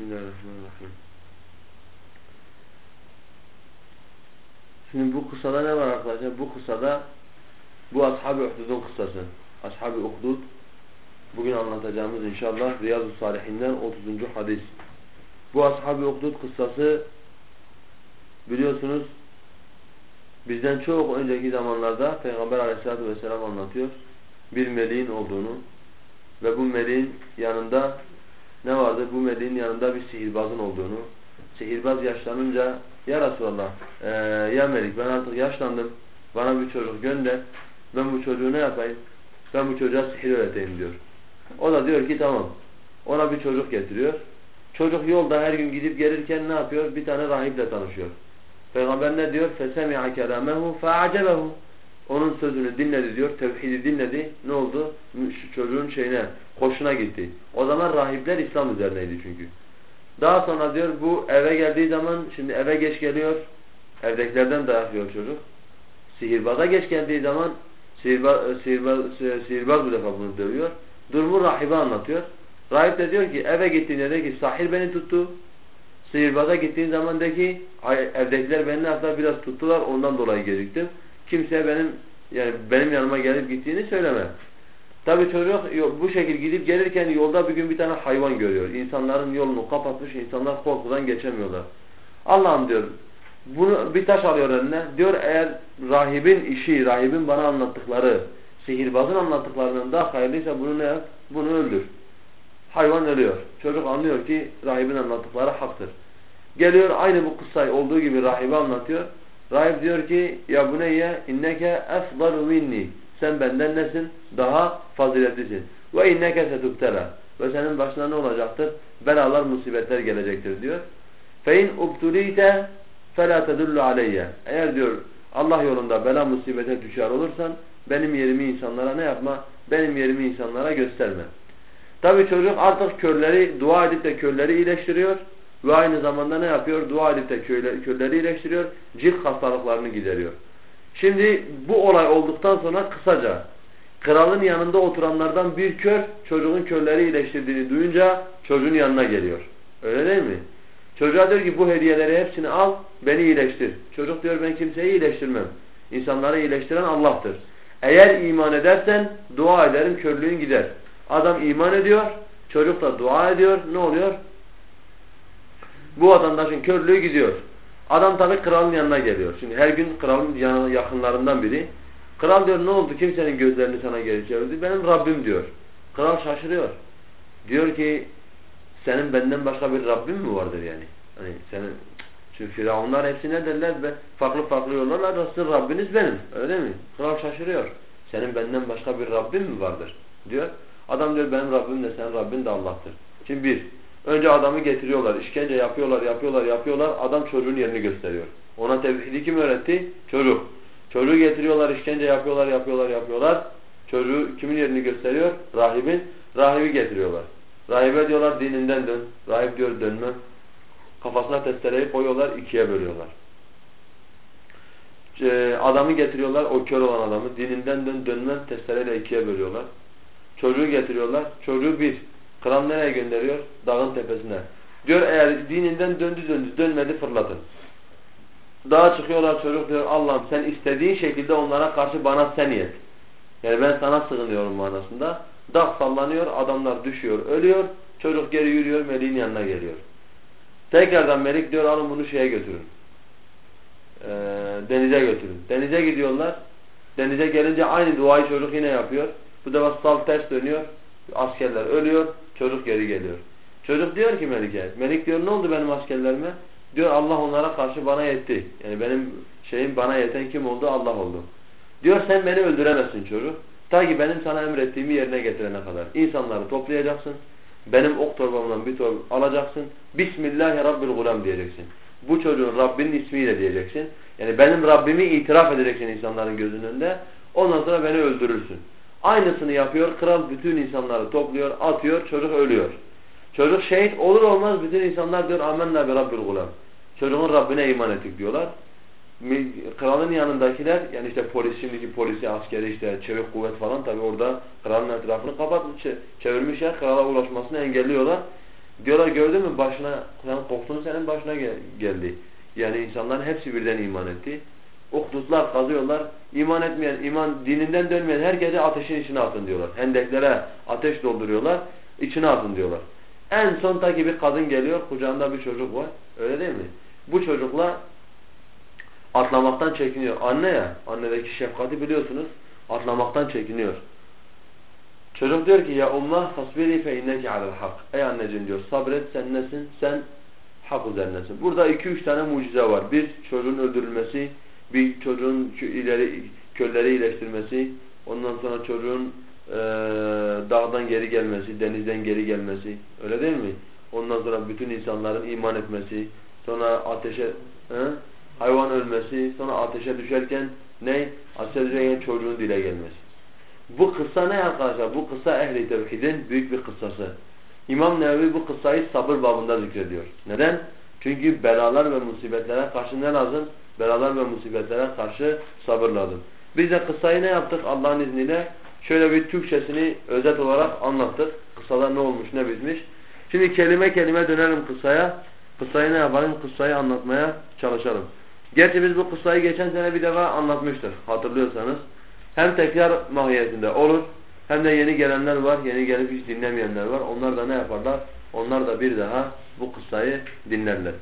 Bismillahirrahmanirrahim. Şimdi bu kısada ne var arkadaşlar? Bu kısada bu Ashab-ı Uhdud'un kıssası. Ashab-ı Uhdud bugün anlatacağımız inşallah Riyazu Salihinden 30. hadis. Bu Ashab-ı Uhdud kıssası biliyorsunuz bizden çok önceki zamanlarda Peygamber Aleyhisselatü vesselam anlatıyor. Bir meleğin olduğunu ve bu meleğin yanında ne vardı? Bu meleğin yanında bir sihirbazın olduğunu. Sihirbaz yaşlanınca ya Resulallah e, ya Melik ben artık yaşlandım. Bana bir çocuk gönder. Ben bu çocuğu ne yapayım? Ben bu çocuğa sihir öğreteyim diyor. O da diyor ki tamam. Ona bir çocuk getiriyor. Çocuk yolda her gün gidip gelirken ne yapıyor? Bir tane rahiple tanışıyor. Peygamber ne diyor? فَسَمِعَ كَلَامَهُ فَاَعْجَبَهُ onun sözünü dinledi diyor. Tevhidi dinledi. Ne oldu? Şu çocuğun şeyine, hoşuna gitti. O zaman rahipler İslam üzerineydi çünkü. Daha sonra diyor bu eve geldiği zaman şimdi eve geç geliyor. Evdekilerden dayak yiyor çocuk. Sihirbaza geç geldiği zaman sihirbaz, sihirbaz, sihirbaz bu defa bunu dövüyor. Durumu rahibe anlatıyor. Rahip de diyor ki eve gittiğinde de ki sahir beni tuttu. Sihirbaza gittiğin zaman de ki evdekiler beni hatta biraz tuttular ondan dolayı geciktim. Kimseye benim yani benim yanıma gelip gittiğini söyleme. Tabi çocuk bu şekil gidip gelirken yolda bir gün bir tane hayvan görüyor. İnsanların yolunu kapatmış, insanlar korkudan geçemiyorlar. Allah'ım diyor, bunu bir taş alıyor eline. Diyor eğer rahibin işi, rahibin bana anlattıkları, sihirbazın anlattıklarından daha hayırlıysa bunu ne yap? Bunu öldür. Hayvan ölüyor. Çocuk anlıyor ki rahibin anlattıkları haktır. Geliyor aynı bu kıssayı olduğu gibi rahibe anlatıyor. Rahip diyor ki ya bu neyye inneke efdalu minni. Sen benden nesin? Daha faziletlisin. Ve inneke setubtela. Ve senin başına ne olacaktır? Belalar, musibetler gelecektir diyor. Fe in ubtulite fela tedullu aleyye. Eğer diyor Allah yolunda bela musibete düşer olursan benim yerimi insanlara ne yapma? Benim yerimi insanlara gösterme. Tabi çocuk artık körleri dua edip de körleri iyileştiriyor ve aynı zamanda ne yapıyor? Dua edip de körleri iyileştiriyor. Cilt hastalıklarını gideriyor. Şimdi bu olay olduktan sonra kısaca kralın yanında oturanlardan bir kör çocuğun körleri iyileştirdiğini duyunca çocuğun yanına geliyor. Öyle değil mi? Çocuğa diyor ki bu hediyeleri hepsini al beni iyileştir. Çocuk diyor ben kimseyi iyileştirmem. İnsanları iyileştiren Allah'tır. Eğer iman edersen dua ederim körlüğün gider. Adam iman ediyor, çocuk da dua ediyor. Ne oluyor? Bu vatandaşın körlüğü gidiyor. Adam tabi kralın yanına geliyor. Şimdi her gün kralın yakınlarından biri. Kral diyor ne oldu kimsenin gözlerini sana geri çevirdi? Benim Rabbim diyor. Kral şaşırıyor. Diyor ki senin benden başka bir Rabbim mi vardır yani? Hani senin çünkü firavunlar hepsi ne derler? Farklı farklı yollarla nasıl Rabbiniz benim. Öyle mi? Kral şaşırıyor. Senin benden başka bir Rabbim mi vardır? Diyor. Adam diyor benim Rabbim de senin Rabbin de Allah'tır. Şimdi bir, önce adamı getiriyorlar, işkence yapıyorlar, yapıyorlar, yapıyorlar. Adam çocuğun yerini gösteriyor. Ona tevhidi kim öğretti? Çocuk. Çocuğu getiriyorlar, işkence yapıyorlar, yapıyorlar, yapıyorlar. Çocuğu kimin yerini gösteriyor? Rahibin. Rahibi getiriyorlar. Rahibe diyorlar dininden dön. Rahip diyor dönmem. Kafasına testereyi koyuyorlar, ikiye bölüyorlar. Adamı getiriyorlar, o kör olan adamı. Dininden dön, dönmem testereyle ikiye bölüyorlar. Çocuğu getiriyorlar. Çocuğu bir. Kral nereye gönderiyor? Dağın tepesine. Diyor eğer dininden döndü döndü dönmedi fırlatın. Dağa çıkıyorlar çocuk diyor Allah'ım sen istediğin şekilde onlara karşı bana sen yet. Yani ben sana sığınıyorum manasında. Dağ sallanıyor adamlar düşüyor ölüyor. Çocuk geri yürüyor meleğin yanına geliyor. Tekrardan melik diyor alın bunu şeye götürün. Ee, denize götürün. Denize gidiyorlar. Denize gelince aynı duayı çocuk yine yapıyor. Bu defa sal ters dönüyor. Askerler ölüyor. Çocuk geri geliyor. Çocuk diyor ki Melik'e. Melik diyor ne oldu benim askerlerime? Diyor Allah onlara karşı bana yetti. Yani benim şeyim bana yeten kim oldu? Allah oldu. Diyor sen beni öldüremezsin çocuk. Ta ki benim sana emrettiğimi yerine getirene kadar. İnsanları toplayacaksın. Benim ok torbamdan bir torba alacaksın. Bismillahi Rabbil diyeceksin. Bu çocuğun Rabbinin ismiyle diyeceksin. Yani benim Rabbimi itiraf edeceksin insanların gözünün önünde. Ondan sonra beni öldürürsün. Aynısını yapıyor. Kral bütün insanları topluyor, atıyor. Çocuk ölüyor. Çocuk şehit olur olmaz bütün insanlar diyor amennâ bi rabbil gulam. Çocuğun Rabbine iman ettik diyorlar. Kralın yanındakiler yani işte polis şimdiki polisi, askeri işte çevik kuvvet falan tabi orada kralın etrafını kapatmış, çevirmişler. Krala ulaşmasını engelliyorlar. Diyorlar gördün mü başına, sen korktun senin başına gel geldi. Yani insanların hepsi birden iman etti. Uhdutlar kazıyorlar. İman etmeyen, iman dininden dönmeyen herkese ateşin içine atın diyorlar. Hendeklere ateş dolduruyorlar. içine atın diyorlar. En son ta bir kadın geliyor. Kucağında bir çocuk var. Öyle değil mi? Bu çocukla atlamaktan çekiniyor. Anne ya. Annedeki şefkati biliyorsunuz. Atlamaktan çekiniyor. Çocuk diyor ki ya umma fasbiri fe inneki alel hak. Ey anneciğim diyor sabret sen nesin? Sen hak üzerindesin. Burada iki üç tane mucize var. Bir çocuğun öldürülmesi, bir çocuğun ileri kölleri iyileştirmesi, ondan sonra çocuğun e, dağdan geri gelmesi, denizden geri gelmesi. Öyle değil mi? Ondan sonra bütün insanların iman etmesi, sonra ateşe he? hayvan ölmesi, sonra ateşe düşerken ne? Ateşe düşerken çocuğun dile gelmesi. Bu kıssa ne arkadaşlar? Bu kıssa ehli tevhidin büyük bir kıssası. İmam Nevevi bu kıssayı sabır babında zikrediyor. Neden? Çünkü belalar ve musibetlere karşı ne lazım? Belalar ve musibetlere karşı sabır lazım. Biz de kıssayı ne yaptık Allah'ın izniyle? Şöyle bir Türkçesini özet olarak anlattık. Kıssada ne olmuş ne bitmiş. Şimdi kelime kelime dönelim kıssaya. Kıssayı ne yapalım? Kıssayı anlatmaya çalışalım. Gerçi biz bu kıssayı geçen sene bir defa anlatmıştık hatırlıyorsanız. Hem tekrar mahiyetinde olur hem de yeni gelenler var, yeni gelip hiç dinlemeyenler var. Onlar da ne yaparlar? Onlar da bir daha bu kıssayı dinlerler.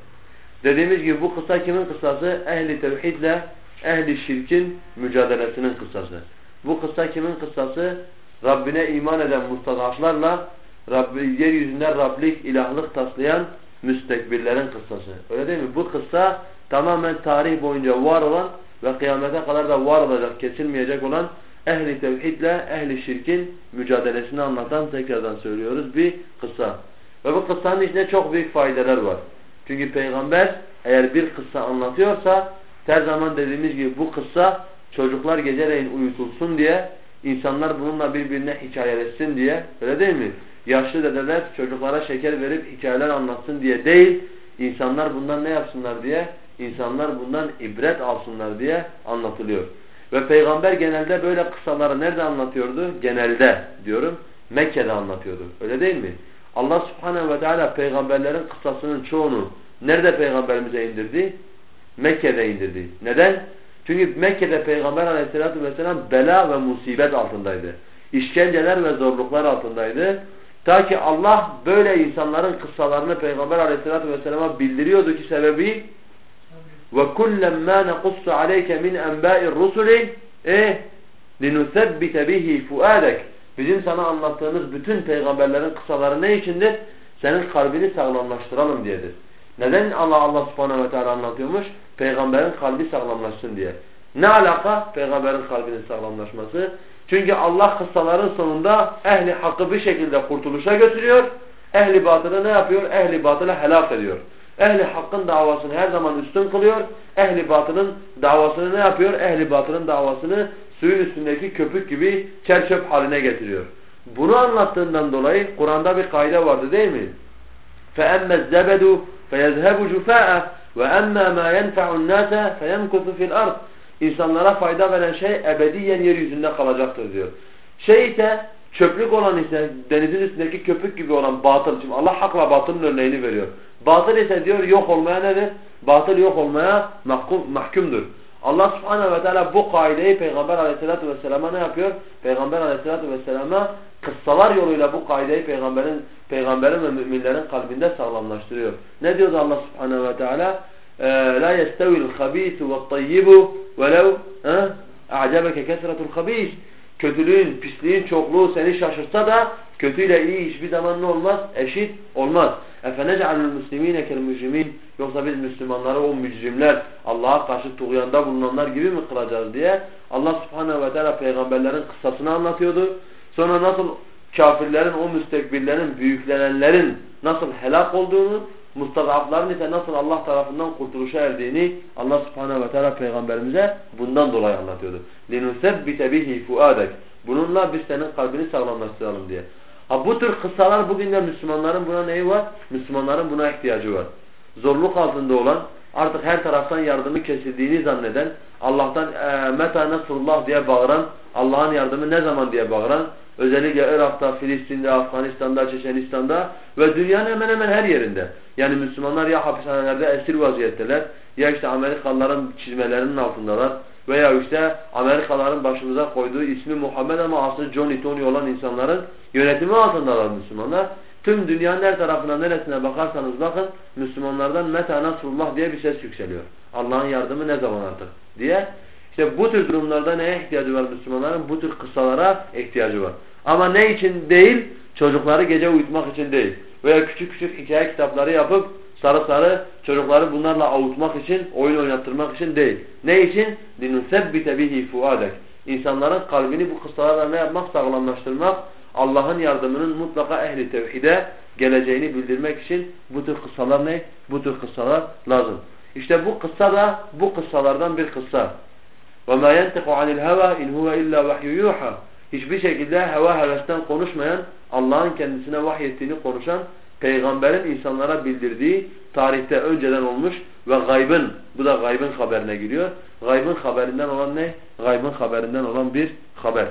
Dediğimiz gibi bu kıssa kimin kıssası? Ehli tevhidle ehli şirkin mücadelesinin kıssası. Bu kıssa kimin kıssası? Rabbine iman eden mustadaflarla Rabbi, yeryüzünde Rablik, ilahlık taslayan müstekbirlerin kıssası. Öyle değil mi? Bu kıssa tamamen tarih boyunca var olan ve kıyamete kadar da var olacak, kesilmeyecek olan ehli tevhidle ehli şirkin mücadelesini anlatan tekrardan söylüyoruz bir kıssa. Ve bu kıssanın içinde çok büyük faydalar var. Çünkü peygamber eğer bir kıssa anlatıyorsa her zaman dediğimiz gibi bu kıssa çocuklar geceleyin uyutulsun diye insanlar bununla birbirine hikayeleşsin diye öyle değil mi? Yaşlı dedeler çocuklara şeker verip hikayeler anlatsın diye değil insanlar bundan ne yapsınlar diye insanlar bundan ibret alsınlar diye anlatılıyor. Ve peygamber genelde böyle kıssaları nerede anlatıyordu? Genelde diyorum Mekke'de anlatıyordu. Öyle değil mi? Allah subhanehu ve teala peygamberlerin kıssasının çoğunu nerede peygamberimize indirdi? Mekke'de indirdi. Neden? Çünkü Mekke'de peygamber aleyhissalatü vesselam bela ve musibet altındaydı. İşkenceler ve zorluklar altındaydı. Ta ki Allah böyle insanların kıssalarını peygamber aleyhissalatü vesselama bildiriyordu ki sebebi وَكُلًّا مَا نَقُصُّ عَلَيْكَ مِنْ أَنْبَاءِ الرُّسُلِ اِهْ لِنُثَبِّتَ بِهِ فُؤَادَكَ Bizim sana anlattığımız bütün peygamberlerin kısaları ne içindir? Senin kalbini sağlamlaştıralım diyedir. Neden Allah Allah subhanehu ve teala anlatıyormuş? Peygamberin kalbi sağlamlaşsın diye. Ne alaka peygamberin kalbinin sağlamlaşması? Çünkü Allah kıssaların sonunda ehli hakkı bir şekilde kurtuluşa götürüyor. Ehli batılı ne yapıyor? Ehli batılı helak ediyor. Ehli hakkın davasını her zaman üstün kılıyor. Ehli batılın davasını ne yapıyor? Ehli batılın davasını suyun üstündeki köpük gibi çerçöp haline getiriyor. Bunu anlattığından dolayı Kur'an'da bir kaide vardı değil mi? فَأَمَّا الزَّبَدُ فَيَذْهَبُ جُفَاءَ وَأَمَّا مَا يَنْفَعُ النَّاسَ فَيَمْكُثُ فِي الْأَرْضِ İnsanlara fayda veren şey ebediyen yeryüzünde kalacaktır diyor. Şey ise çöplük olan ise denizin üstündeki köpük gibi olan batıl. Şimdi Allah hakla batılın örneğini veriyor. Batıl ise diyor yok olmaya nedir? Batıl yok olmaya mahkum, mahkumdur. Allah subhanehu ve teala bu kaideyi Peygamber aleyhissalatü vesselama ne yapıyor? Peygamber aleyhissalatü vesselama kıssalar yoluyla bu kaideyi peygamberin peygamberin ve müminlerin kalbinde sağlamlaştırıyor. Ne diyordu Allah subhanehu ve teala? La yestevi'l habisu ve't-tayyibu velev a'cebeke kesretu'l habis. Kötülüğün, pisliğin çokluğu seni şaşırtsa da kötüyle iyi hiçbir zaman ne olmaz? Eşit olmaz. اَفَنَجْعَلُ الْمُسْلِم۪ينَ كَالْمُجْرِم۪ينَ Yoksa biz Müslümanları o mücrimler, Allah'a karşı tuğyanda bulunanlar gibi mi kılacağız diye Allah subhanehu ve teala peygamberlerin kıssasını anlatıyordu. Sonra nasıl kafirlerin, o müstekbirlerin, büyüklenenlerin nasıl helak olduğunu, mustadafların ise nasıl Allah tarafından kurtuluşa erdiğini Allah subhanehu ve teala peygamberimize bundan dolayı anlatıyordu. لِنُسَبِّتَ بِهِ فُؤَادَكَ Bununla biz senin kalbini sağlamlaştıralım diye. Ha bu tür kıssalar bugün de Müslümanların buna neyi var? Müslümanların buna ihtiyacı var. Zorluk altında olan, artık her taraftan yardımı kesildiğini zanneden, Allah'tan e, meta nasrullah diye bağıran, Allah'ın yardımı ne zaman diye bağıran, özellikle Irak'ta, Filistin'de, Afganistan'da, Çeçenistan'da ve dünyanın hemen hemen her yerinde. Yani Müslümanlar ya hapishanelerde esir vaziyetteler, ya işte Amerikalıların çizmelerinin altındalar veya işte Amerikalıların başımıza koyduğu ismi Muhammed ama aslında Johnny Tony olan insanların yönetimi altındalar Müslümanlar. Tüm dünyanın her tarafına neresine bakarsanız bakın Müslümanlardan meta nasrullah diye bir ses yükseliyor. Allah'ın yardımı ne zaman artık diye. İşte bu tür durumlarda neye ihtiyacı var Müslümanların? Bu tür kıssalara ihtiyacı var. Ama ne için değil? Çocukları gece uyutmak için değil. Veya küçük küçük hikaye kitapları yapıp sarı sarı çocukları bunlarla avutmak için, oyun oynattırmak için değil. Ne için? لِنُثَبِّتَ بِهِ فُعَادَكَ İnsanların kalbini bu kıssalarla ne yapmak? Sağlamlaştırmak, Allah'ın yardımının mutlaka ehli tevhide geleceğini bildirmek için bu tür kıssalar ne? Bu tür kıssalar lazım. İşte bu kıssa da bu kıssalardan bir kıssa. وَمَا يَنْتِقُ عَنِ الْهَوَى اِنْ هُوَ اِلَّا وَحْيُ يُوحَى Hiçbir şekilde heva hevesten konuşmayan, Allah'ın kendisine vahyettiğini konuşan, peygamberin insanlara bildirdiği tarihte önceden olmuş ve gaybın, bu da gaybın haberine giriyor. Gaybın haberinden olan ne? Gaybın haberinden olan bir haber.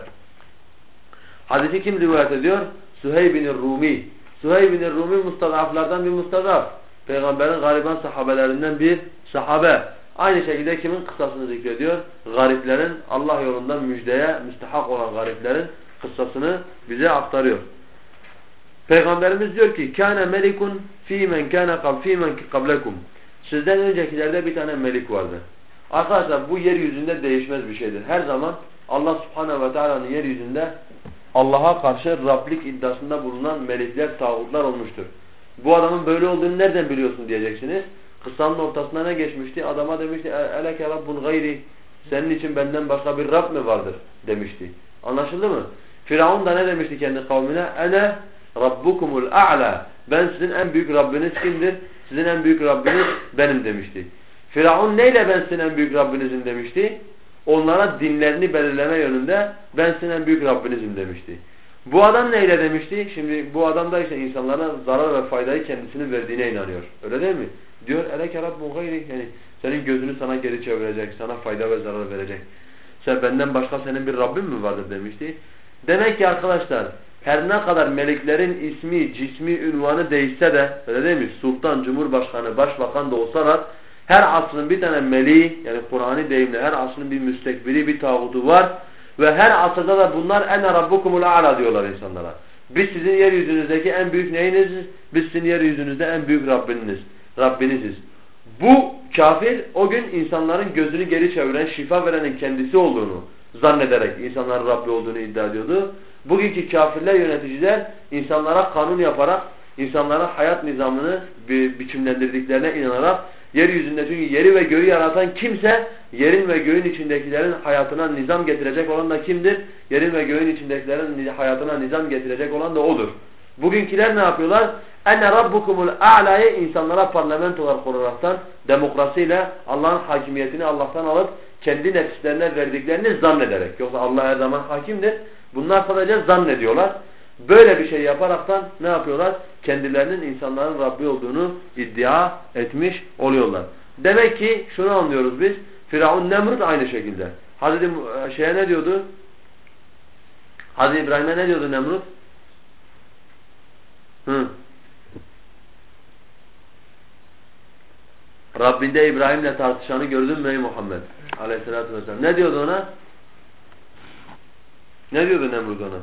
Hadisi kim rivayet ediyor? Süheyb bin Rumi. Süheyb bin Rumi mustadaflardan bir mustadaf. Peygamberin gariban sahabelerinden bir sahabe. Aynı şekilde kimin kıssasını zikrediyor? Gariplerin Allah yolundan müjdeye müstehak olan gariplerin kıssasını bize aktarıyor. Peygamberimiz diyor ki: "Kana melikun fi men kana qab fi men qablakum." Sizden öncekilerde bir tane melik vardı. Arkadaşlar bu yeryüzünde değişmez bir şeydir. Her zaman Allah Subhanahu ve Taala'nın yeryüzünde Allah'a karşı Rablik iddiasında bulunan melekler, tağutlar olmuştur. Bu adamın böyle olduğunu nereden biliyorsun diyeceksiniz. Kıssanın ortasına ne geçmişti? Adama demişti eleke rabbun gayri senin için benden başka bir Rab mi vardır demişti. Anlaşıldı mı? Firavun da ne demişti kendi kavmine? Ene rabbukumul a'la. Ben sizin en büyük Rabbiniz kimdir? Sizin en büyük Rabbiniz benim demişti. Firavun neyle ben sizin en büyük Rabbinizim demişti? Onlara dinlerini belirleme yönünde ben sizin en büyük Rabbinizim demişti. Bu adam neyle demişti? Şimdi bu adam da işte insanlara zarar ve faydayı kendisinin verdiğine inanıyor. Öyle değil mi? Diyor eleke rabbun gayri yani senin gözünü sana geri çevirecek, sana fayda ve zarar verecek. Sen benden başka senin bir Rabbin mi vardır demişti. Demek ki arkadaşlar her ne kadar meleklerin ismi, cismi, ünvanı değişse de öyle değil mi? Sultan, Cumhurbaşkanı, Başbakan da olsalar her asrın bir tane meleği yani Kur'an'ı deyimle her asrın bir müstekbiri, bir tağutu var. Ve her asırda da bunlar ene rabbukumul a'la diyorlar insanlara. Biz sizin yeryüzünüzdeki en büyük neyiniziz? Biz sizin yeryüzünüzde en büyük Rabbiniz. Rabbiniziz. Bu kafir o gün insanların gözünü geri çeviren, şifa verenin kendisi olduğunu zannederek insanların Rabbi olduğunu iddia ediyordu. Bugünkü kafirler yöneticiler insanlara kanun yaparak, insanlara hayat nizamını bi biçimlendirdiklerine inanarak yeryüzünde çünkü yeri ve göğü yaratan kimse yerin ve göğün içindekilerin hayatına nizam getirecek olan da kimdir? Yerin ve göğün içindekilerin hayatına nizam getirecek olan da odur. Bugünküler ne yapıyorlar? Enne rabbukumul a'la'yı insanlara parlamentolar kuraraktan demokrasiyle Allah'ın hakimiyetini Allah'tan alıp kendi nefislerine verdiklerini zannederek. Yoksa Allah her zaman hakimdir. Bunlar sadece zannediyorlar. Böyle bir şey yaparaktan ne yapıyorlar? Kendilerinin insanların Rabbi olduğunu iddia etmiş oluyorlar. Demek ki şunu anlıyoruz biz. Firavun Nemrut aynı şekilde. Hazreti şeye ne diyordu? Hazreti İbrahim'e ne diyordu Nemrut? Hı. Rabbinde İbrahim'le tartışanı gördün mü ey Muhammed? Aleyhisselatü vesselam. Ne diyordu ona? Ne diyordu Nemrut ona?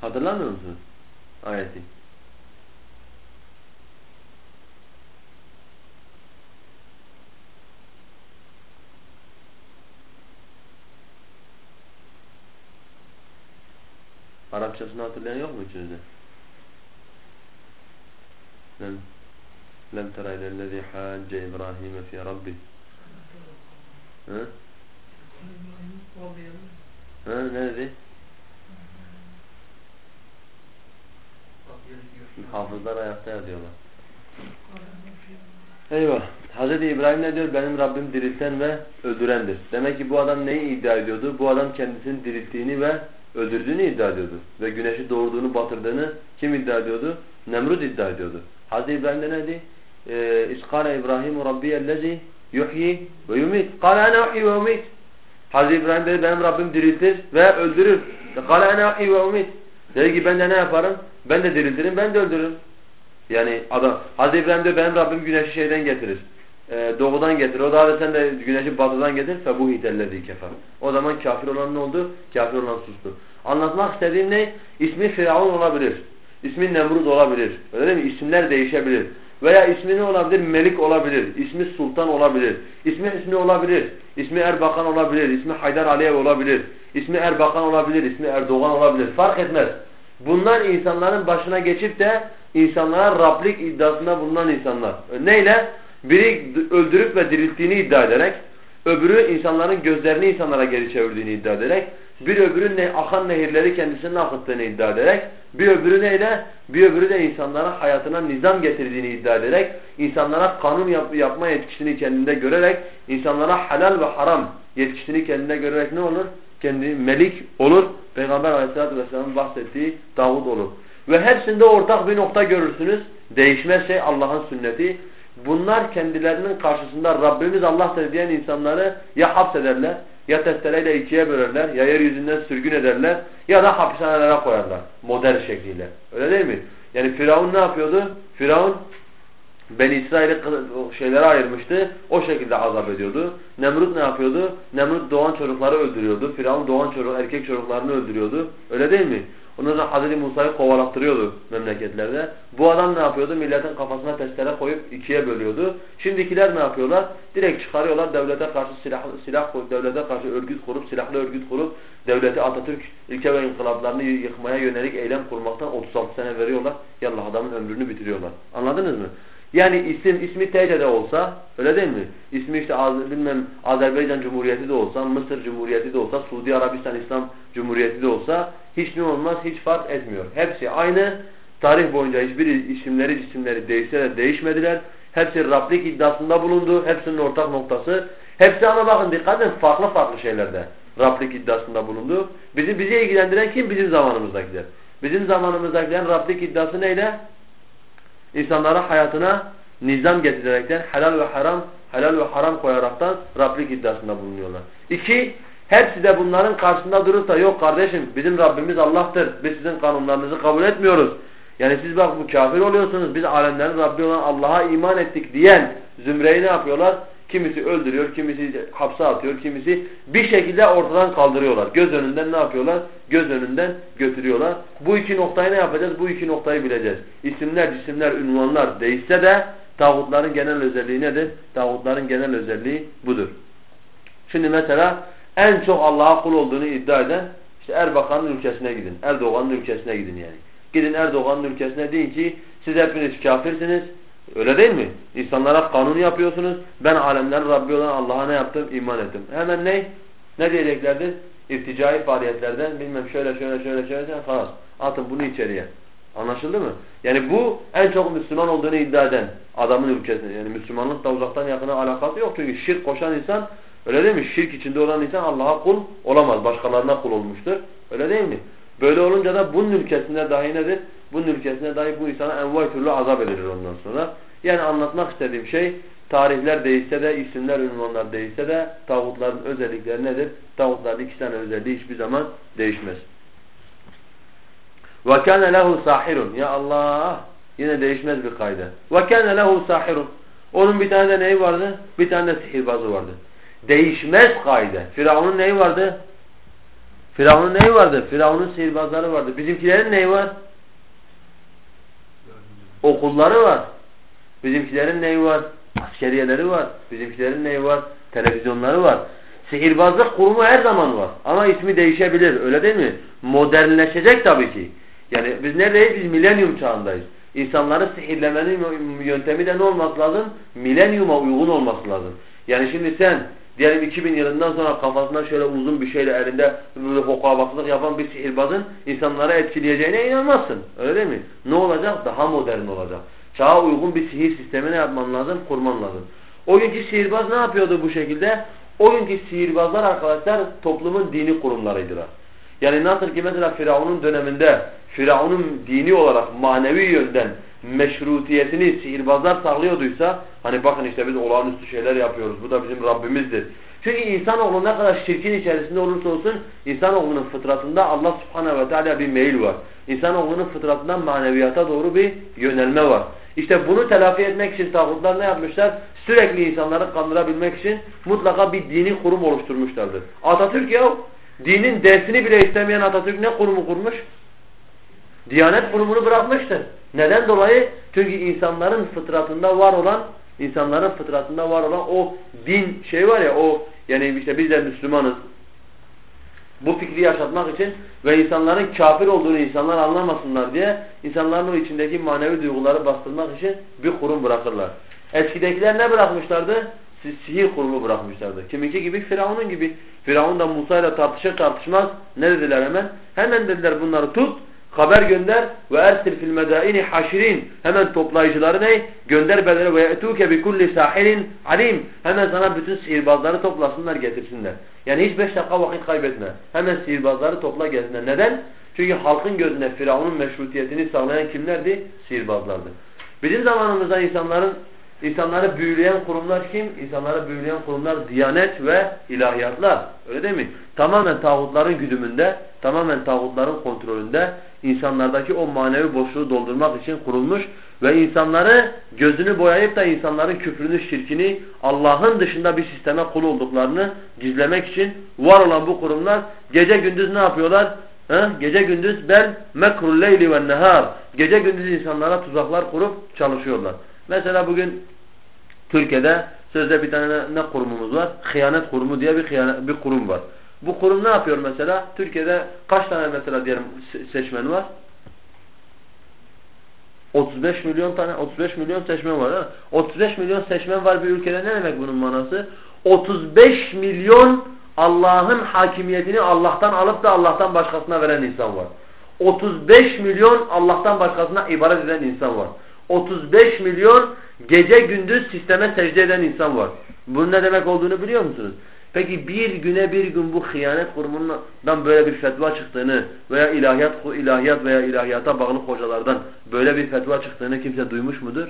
Hatırlamıyor musun ayeti? Arapçasını hatırlayan yok mu içinizde? Lem, lem tera ilellezi hacce İbrahim'e fi Rabbi. Hı? Hı, ne dedi? Hafızlar ayakta yazıyorlar. Eyvah. Hz. İbrahim ne diyor? Benim Rabbim dirilten ve öldürendir. Demek ki bu adam neyi iddia ediyordu? Bu adam kendisini dirilttiğini ve öldürdüğünü iddia ediyordu. Ve güneşi doğurduğunu, batırdığını kim iddia ediyordu? Nemrut iddia ediyordu. Hazreti İbrahim de neydi? Ee, İskale İbrahim Rabbiyellezi yuhyi ve yumit. Kale ene uhyi ve umit. Hazreti İbrahim dedi benim Rabbim diriltir ve öldürür. Kale ene uhyi ve umit. Dedi ki ben de ne yaparım? Ben de diriltirim, ben de öldürürüm. Yani adam, Hazreti İbrahim diyor benim Rabbim güneşi şeyden getirir. E, doğudan getir. O da sen de güneşi batıdan getir. Febuhitellezi kefer. O zaman kafir olan ne oldu? Kafir olan sustu. Anlatmak istediğim ne? İsmi Firavun olabilir. İsmi Nemrut olabilir. Öyle değil mi? İsimler değişebilir. Veya ismi ne olabilir? Melik olabilir. İsmi Sultan olabilir. İsmi ismi olabilir. İsmi Erbakan olabilir. İsmi Haydar Aliyev olabilir. İsmi Erbakan olabilir. İsmi Erdoğan olabilir. Fark etmez. Bunlar insanların başına geçip de insanlara Rablik iddiasında bulunan insanlar. Neyle? Biri öldürüp ve dirilttiğini iddia ederek, öbürü insanların gözlerini insanlara geri çevirdiğini iddia ederek, bir öbürü ne, akan nehirleri kendisinin akıttığını iddia ederek, bir öbürü neyle? Bir öbürü de insanlara hayatına nizam getirdiğini iddia ederek, insanlara kanun yap yapma yetkisini kendinde görerek, insanlara helal ve haram yetkisini kendinde görerek ne olur? Kendi melik olur. Peygamber aleyhissalatü vesselamın bahsettiği Davud olur. Ve hepsinde ortak bir nokta görürsünüz. Değişmez şey Allah'ın sünneti. Bunlar kendilerinin karşısında Rabbimiz Allah'tır diyen insanları ya hapsederler, ya testereyle ikiye bölerler, ya yeryüzünden sürgün ederler, ya da hapishanelere koyarlar. Model şekliyle. Öyle değil mi? Yani Firavun ne yapıyordu? Firavun Ben İsrail'i şeylere ayırmıştı. O şekilde azap ediyordu. Nemrut ne yapıyordu? Nemrut doğan çocukları öldürüyordu. Firavun doğan çocuk, erkek çocuklarını öldürüyordu. Öyle değil mi? Ondan sonra Hazreti Musa'yı kovalattırıyordu memleketlerde. Bu adam ne yapıyordu? Milletin kafasına testere koyup ikiye bölüyordu. Şimdikiler ne yapıyorlar? Direkt çıkarıyorlar devlete karşı silah, silah devlete karşı örgüt kurup, silahlı örgüt kurup devleti Atatürk ilke ve inkılaplarını yıkmaya yönelik eylem kurmaktan 36 sene veriyorlar. Yallah adamın ömrünü bitiriyorlar. Anladınız mı? Yani isim ismi TC'de olsa öyle değil mi? İsmi işte bilmem Azerbaycan Cumhuriyeti de olsa, Mısır Cumhuriyeti de olsa, Suudi Arabistan İslam Cumhuriyeti de olsa hiç ne olmaz hiç fark etmiyor. Hepsi aynı. Tarih boyunca hiçbir isimleri cisimleri değişse de değişmediler. Hepsi Rablik iddiasında bulundu. Hepsinin ortak noktası. Hepsi ama bakın dikkat edin farklı farklı şeylerde Rablik iddiasında bulundu. Bizi bizi ilgilendiren kim? Bizim zamanımızdakiler. Bizim zamanımızdakilerin Rablik iddiası neyle? İnsanlara hayatına nizam getirerekten helal ve haram, helal ve haram koyaraktan Rablik iddiasında bulunuyorlar. İki, hepsi de bunların karşısında durursa yok kardeşim bizim Rabbimiz Allah'tır. Biz sizin kanunlarınızı kabul etmiyoruz. Yani siz bak bu kafir oluyorsunuz. Biz alemlerin Rabbi olan Allah'a iman ettik diyen zümreyi ne yapıyorlar? Kimisi öldürüyor, kimisi hapse atıyor, kimisi bir şekilde ortadan kaldırıyorlar. Göz önünden ne yapıyorlar? Göz önünden götürüyorlar. Bu iki noktayı ne yapacağız? Bu iki noktayı bileceğiz. İsimler, cisimler, ünvanlar değişse de tağutların genel özelliği nedir? Tağutların genel özelliği budur. Şimdi mesela en çok Allah'a kul olduğunu iddia eden işte Erbakan'ın ülkesine gidin. Erdoğan'ın ülkesine gidin yani. Gidin Erdoğan'ın ülkesine deyin ki siz hepiniz kafirsiniz. Öyle değil mi? İnsanlara kanun yapıyorsunuz. Ben alemlerin Rabbi olan Allah'a ne yaptım? İman ettim. Hemen ne? Ne diyeceklerdir? İrticai faaliyetlerden bilmem şöyle şöyle şöyle şöyle falan. Atın bunu içeriye. Anlaşıldı mı? Yani bu en çok Müslüman olduğunu iddia eden adamın ülkesinde. Yani Müslümanlık da uzaktan yakına alakası yok. Çünkü şirk koşan insan öyle değil mi? Şirk içinde olan insan Allah'a kul olamaz. Başkalarına kul olmuştur. Öyle değil mi? Böyle olunca da bunun ülkesinde dahi nedir? Bunun ülkesinde dahi bu insana envai türlü azap edilir ondan sonra. Yani anlatmak istediğim şey tarihler değişse de, isimler, ünvanlar değişse de tağutların özellikleri nedir? Tağutların iki tane özelliği hiçbir zaman değişmez. وَكَانَ لَهُ sahirun. Ya Allah! Yine değişmez bir kayda. وَكَانَ لَهُ sahirun. Onun bir tane de neyi vardı? Bir tane de sihirbazı vardı. Değişmez kayda. Firavun'un neyi vardı? Firavun'un neyi vardı? Firavun'un sihirbazları vardı. Bizimkilerin neyi var? Okulları var. Bizimkilerin neyi var? Askeriyeleri var. Bizimkilerin neyi var? Televizyonları var. Sihirbazlık kurumu her zaman var. Ama ismi değişebilir. Öyle değil mi? Modernleşecek tabii ki. Yani biz neredeyiz? Biz milenyum çağındayız. İnsanları sihirlemenin yöntemi de ne olması lazım? Milenyuma uygun olması lazım. Yani şimdi sen diyelim 2000 yılından sonra kafasında şöyle uzun bir şeyle elinde hokabaklık yapan bir sihirbazın insanları etkileyeceğine inanmazsın. Öyle değil mi? Ne olacak? Daha modern olacak. Çağa uygun bir sihir sistemi ne yapman lazım? Kurman lazım. O günkü sihirbaz ne yapıyordu bu şekilde? O günkü sihirbazlar arkadaşlar toplumun dini kurumlarıydılar. Yani nasıl ki mesela Firavun'un döneminde Firavun'un dini olarak manevi yönden meşrutiyetini sihirbazlar sağlıyorduysa hani bakın işte biz olağanüstü şeyler yapıyoruz. Bu da bizim Rabbimizdir. Çünkü insanoğlu ne kadar şirkin içerisinde olursa olsun insanoğlunun fıtratında Allah subhanehu ve teala bir meyil var. İnsanoğlunun fıtratından maneviyata doğru bir yönelme var. İşte bunu telafi etmek için tağutlar ne yapmışlar? Sürekli insanları kandırabilmek için mutlaka bir dini kurum oluşturmuşlardır. Atatürk ya dinin dersini bile istemeyen Atatürk ne kurumu kurmuş? Diyanet kurumunu bırakmıştır. Neden dolayı? Çünkü insanların fıtratında var olan insanların fıtratında var olan o din şey var ya o yani işte biz de Müslümanız. Bu fikri yaşatmak için ve insanların kafir olduğunu insanlar anlamasınlar diye insanların o içindeki manevi duyguları bastırmak için bir kurum bırakırlar. Eskidekiler ne bırakmışlardı? Sihir kurumu bırakmışlardı. Kiminki gibi? Firavun'un gibi. Firavun da Musa ile tartışır tartışmaz ne dediler hemen? Hemen dediler bunları tut haber gönder ve ersil fil medaini haşirin hemen toplayıcıları ne? Gönder belere ve yetuke bi kulli sahirin alim hemen sana bütün sihirbazları toplasınlar getirsinler. Yani hiç beş dakika vakit kaybetme. Hemen sihirbazları topla getirsinler. Neden? Çünkü halkın gözünde Firavun'un meşrutiyetini sağlayan kimlerdi? Sihirbazlardı. Bizim zamanımızda insanların İnsanları büyüleyen kurumlar kim? İnsanları büyüleyen kurumlar diyanet ve ilahiyatlar. Öyle değil mi? Tamamen tağutların güdümünde, tamamen tağutların kontrolünde insanlardaki o manevi boşluğu doldurmak için kurulmuş ve insanları gözünü boyayıp da insanların küfrünü, şirkini Allah'ın dışında bir sisteme kul olduklarını gizlemek için var olan bu kurumlar gece gündüz ne yapıyorlar? He? Gece gündüz ben mekrul leyli ve nehar. Gece gündüz insanlara tuzaklar kurup çalışıyorlar. Mesela bugün Türkiye'de sözde bir tane ne kurumumuz var? Hıyanet kurumu diye bir, hıyanet, bir kurum var. Bu kurum ne yapıyor mesela? Türkiye'de kaç tane mesela diyelim seçmen var? 35 milyon tane 35 milyon seçmen var. Ha? 35 milyon seçmen var bir ülkede ne demek bunun manası? 35 milyon Allah'ın hakimiyetini Allah'tan alıp da Allah'tan başkasına veren insan var. 35 milyon Allah'tan başkasına ibadet eden insan var. 35 milyon gece gündüz sisteme secde eden insan var. Bunun ne demek olduğunu biliyor musunuz? Peki bir güne bir gün bu hıyanet kurumundan böyle bir fetva çıktığını veya ilahiyat, ilahiyat veya ilahiyata bağlı hocalardan böyle bir fetva çıktığını kimse duymuş mudur?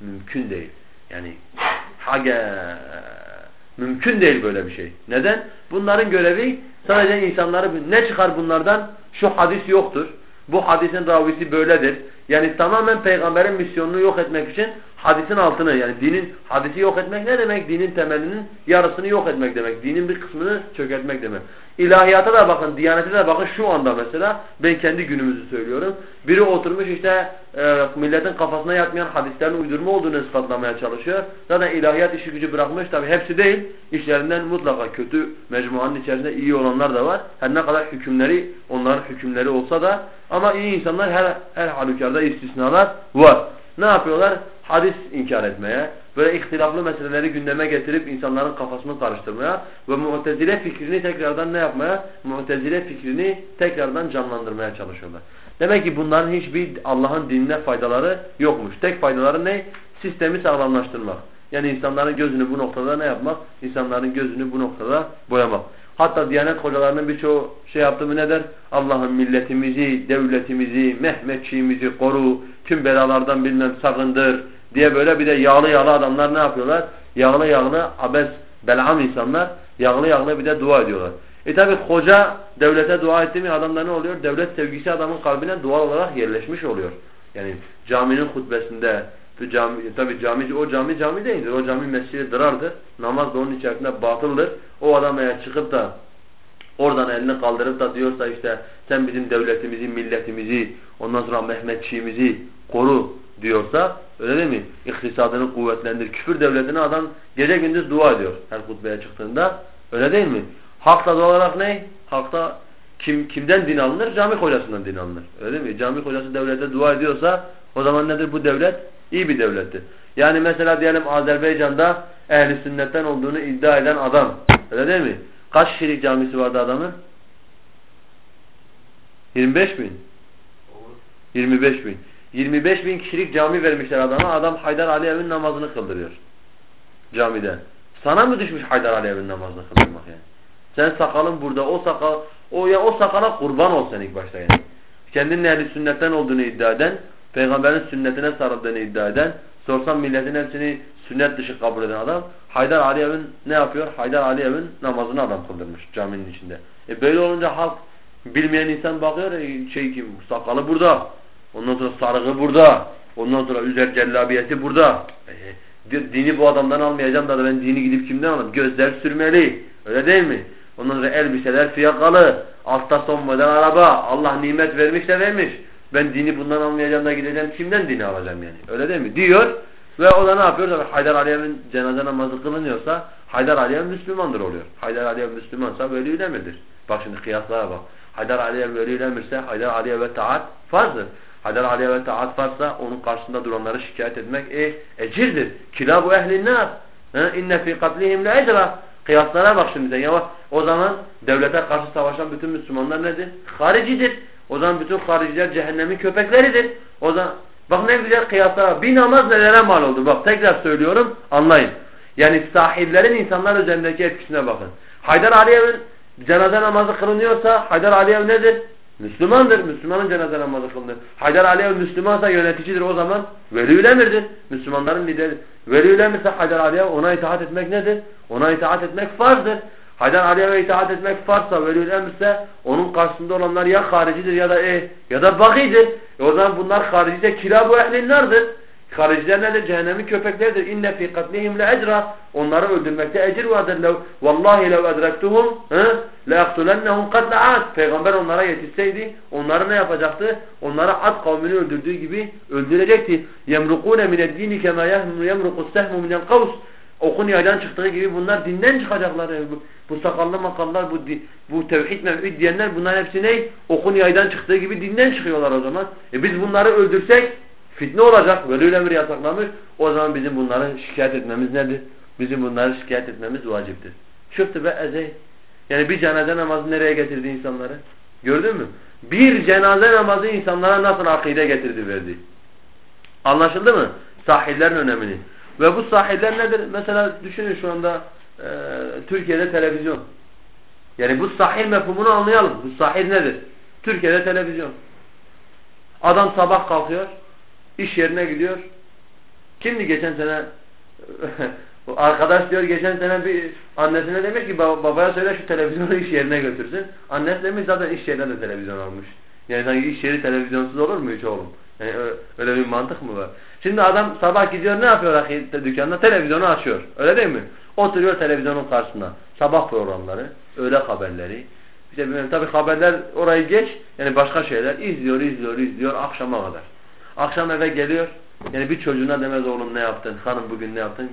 Mümkün değil. Yani hage mümkün değil böyle bir şey. Neden? Bunların görevi sadece insanları ne çıkar bunlardan? Şu hadis yoktur. Bu hadisin ravisi böyledir. Yani tamamen peygamberin misyonunu yok etmek için hadisin altını yani dinin hadisi yok etmek ne demek? Dinin temelinin yarısını yok etmek demek. Dinin bir kısmını çökertmek demek. İlahiyata da bakın, diyanete de bakın şu anda mesela ben kendi günümüzü söylüyorum. Biri oturmuş işte e, milletin kafasına yatmayan hadislerin uydurma olduğunu ispatlamaya çalışıyor. Zaten ilahiyat işi gücü bırakmış tabi hepsi değil. İşlerinden mutlaka kötü mecmuanın içerisinde iyi olanlar da var. Her ne kadar hükümleri onların hükümleri olsa da ama iyi insanlar her, her halükarda istisnalar var. Ne yapıyorlar? Hadis inkar etmeye, böyle ihtilaflı meseleleri gündeme getirip insanların kafasını karıştırmaya ve mu'tezile fikrini tekrardan ne yapmaya? Mu'tezile fikrini tekrardan canlandırmaya çalışıyorlar. Demek ki bunların hiçbir Allah'ın dinine faydaları yokmuş. Tek faydaları ne? Sistemi sağlamlaştırmak. Yani insanların gözünü bu noktada ne yapmak? İnsanların gözünü bu noktada boyamak. Hatta Diyanet hocalarının birçoğu şey yaptı mı ne der? Allah'ın milletimizi, devletimizi, Mehmetçiğimizi koru, tüm belalardan bilmem sakındır diye böyle bir de yağlı yağlı adamlar ne yapıyorlar? Yağlı yağlı abes, belam insanlar yağlı yağlı bir de dua ediyorlar. E tabi hoca devlete dua etti mi adamda ne oluyor? Devlet sevgisi adamın kalbine doğal olarak yerleşmiş oluyor. Yani caminin hutbesinde cami, tabi cami, o cami cami değildir. O cami mescidi dırardır. Namaz da onun içerisinde batıldır. O adam eğer çıkıp da oradan elini kaldırıp da diyorsa işte sen bizim devletimizi, milletimizi, ondan sonra Mehmetçiğimizi koru diyorsa öyle değil mi? İktisadını kuvvetlendir. Küfür devletine adam gece gündüz dua ediyor her hutbeye çıktığında. Öyle değil mi? Halkta doğal olarak ne? Halkta kim kimden din alınır? Cami hocasından din alınır. Öyle değil mi? Cami hocası devlete dua ediyorsa o zaman nedir bu devlet? İyi bir devlettir. Yani mesela diyelim Azerbaycan'da ehli sünnetten olduğunu iddia eden adam. Öyle değil mi? Kaç şirik camisi vardı adamın? 25 bin. 25 bin. 25 bin kişilik cami vermişler adama. Adam Haydar Aliyev'in namazını kıldırıyor. Camide. Sana mı düşmüş Haydar Aliyev'in namazını kıldırmak yani? Sen sakalın burada, o sakal O ya o sakala kurban olsan ilk başta yani. Kendinin ehli sünnetten olduğunu iddia eden, peygamberin sünnetine sarıldığını iddia eden, sorsan milletin hepsini sünnet dışı kabul eden adam Haydar Aliyev'in ne yapıyor? Haydar Aliyev'in namazını adam kıldırmış caminin içinde. E böyle olunca halk bilmeyen insan bakıyor e, şey kim sakalı burada. Ondan sonra sarığı burada. Ondan sonra üzer cellabiyeti burada. E, dini bu adamdan almayacağım da ben dini gidip kimden alayım? Gözler sürmeli. Öyle değil mi? Ondan sonra elbiseler fiyakalı. Altta son model araba. Allah nimet vermiş de vermiş. Ben dini bundan almayacağım da gideceğim. Kimden dini alacağım yani? Öyle değil mi? Diyor. Ve o da ne yapıyor? Haydar Aliyev'in cenaze namazı kılınıyorsa Haydar Aliyev Müslümandır oluyor. Haydar Aliyev Müslümansa veli ülemirdir. Bak şimdi kıyaslara bak. Haydar Aliyev veli ülemirse Haydar Aliyev'e taat farzdır. Haydar Aliyev'e taat varsa onun karşısında duranları şikayet etmek e, ecirdir. Kilabu ehlinnâr. İnne fî katlihim le ecra. Kıyaslara bak şimdi sen. Ya o zaman devlete karşı savaşan bütün Müslümanlar nedir? Haricidir. O zaman bütün hariciler cehennemin köpekleridir. O zaman Bak ne güzel kıyaslar Bir namaz nelere mal oldu. Bak tekrar söylüyorum anlayın. Yani sahiplerin insanlar üzerindeki etkisine bakın. Haydar Aliyev'in cenaze namazı kılınıyorsa Haydar Aliyev nedir? Müslümandır. Müslümanın cenaze namazı kılınır. Haydar Aliyev Müslümansa yöneticidir o zaman. Veli Ülemir'dir. Müslümanların lideri. Veli Ülemir'se Haydar Aliyev ona itaat etmek nedir? Ona itaat etmek farzdır. Haydar Aliyev'e itaat etmek farsa, velül emrse onun karşısında olanlar ya haricidir ya da eh ya da bagidir. E o zaman bunlar haricide kilabu ehlinlerdir. Hariciler nedir? Cehennemin köpekleridir. İnne fi katlihim le ecra. Onları öldürmekte ecir vardır. Lev, vallahi lev edrektuhum le yaktulennehum katle ad. Peygamber onlara yetişseydi onları ne yapacaktı? Onları ad kavmini öldürdüğü gibi öldürecekti. Yemrukune mineddini kema yemrukus sehmu minel kavs. Okun yaydan çıktığı gibi bunlar dinden çıkacaklar. Bu, bu sakallı makallar, bu, bu tevhid mevhid diyenler bunlar hepsi ne? Okun yaydan çıktığı gibi dinden çıkıyorlar o zaman. E biz bunları öldürsek fitne olacak. Velül emir yasaklamış. O zaman bizim bunları şikayet etmemiz nedir? Bizim bunları şikayet etmemiz vaciptir. Şıftı be ezey. Yani bir cenaze namazı nereye getirdi insanları? Gördün mü? Bir cenaze namazı insanlara nasıl akide getirdi verdi. Anlaşıldı mı? Sahillerin önemini. Ve bu sahiller nedir? Mesela düşünün şu anda e, Türkiye'de televizyon. Yani bu sahil mefhumunu anlayalım. Bu sahil nedir? Türkiye'de televizyon. Adam sabah kalkıyor, iş yerine gidiyor. Kimdi geçen sene arkadaş diyor geçen sene bir annesine demiş ki babaya söyle şu televizyonu iş yerine götürsün. Annesi demiş zaten iş yerine de televizyon almış. Yani sanki iş yeri televizyonsuz olur mu hiç oğlum? Yani öyle bir mantık mı var? Şimdi adam sabah gidiyor ne yapıyor ahirette dükkanda? Televizyonu açıyor. Öyle değil mi? Oturuyor televizyonun karşısında. Sabah programları, öğle haberleri. İşte bilmiyorum tabii haberler orayı geç. Yani başka şeyler izliyor, izliyor, izliyor akşama kadar. Akşam eve geliyor. Yani bir çocuğuna demez oğlum ne yaptın, hanım bugün ne yaptın?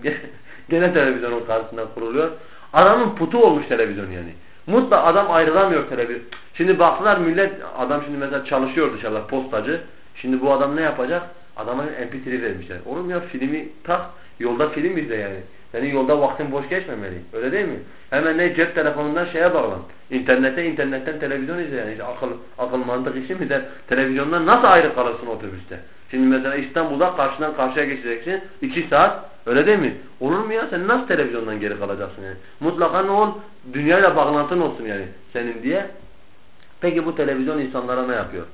Gene televizyonun karşısında kuruluyor. Adamın putu olmuş televizyon yani. Mutla adam ayrılamıyor televizyon. Şimdi baktılar millet, adam şimdi mesela çalışıyor dışarıda postacı. Şimdi bu adam ne yapacak? Adama MP3 vermişler. Oğlum ya filmi tak, yolda film izle yani. Senin yolda vaktin boş geçmemeli. Öyle değil mi? Hemen ne cep telefonundan şeye bağlan. İnternete, internetten televizyon izle yani. İşte akıl, akıl mantık işi mi de televizyondan nasıl ayrı kalırsın otobüste? Şimdi mesela İstanbul'da karşıdan karşıya geçeceksin. iki saat. Öyle değil mi? Olur mu ya? Sen nasıl televizyondan geri kalacaksın yani? Mutlaka ne ol? Dünyayla bağlantın olsun yani senin diye. Peki bu televizyon insanlara ne yapıyor?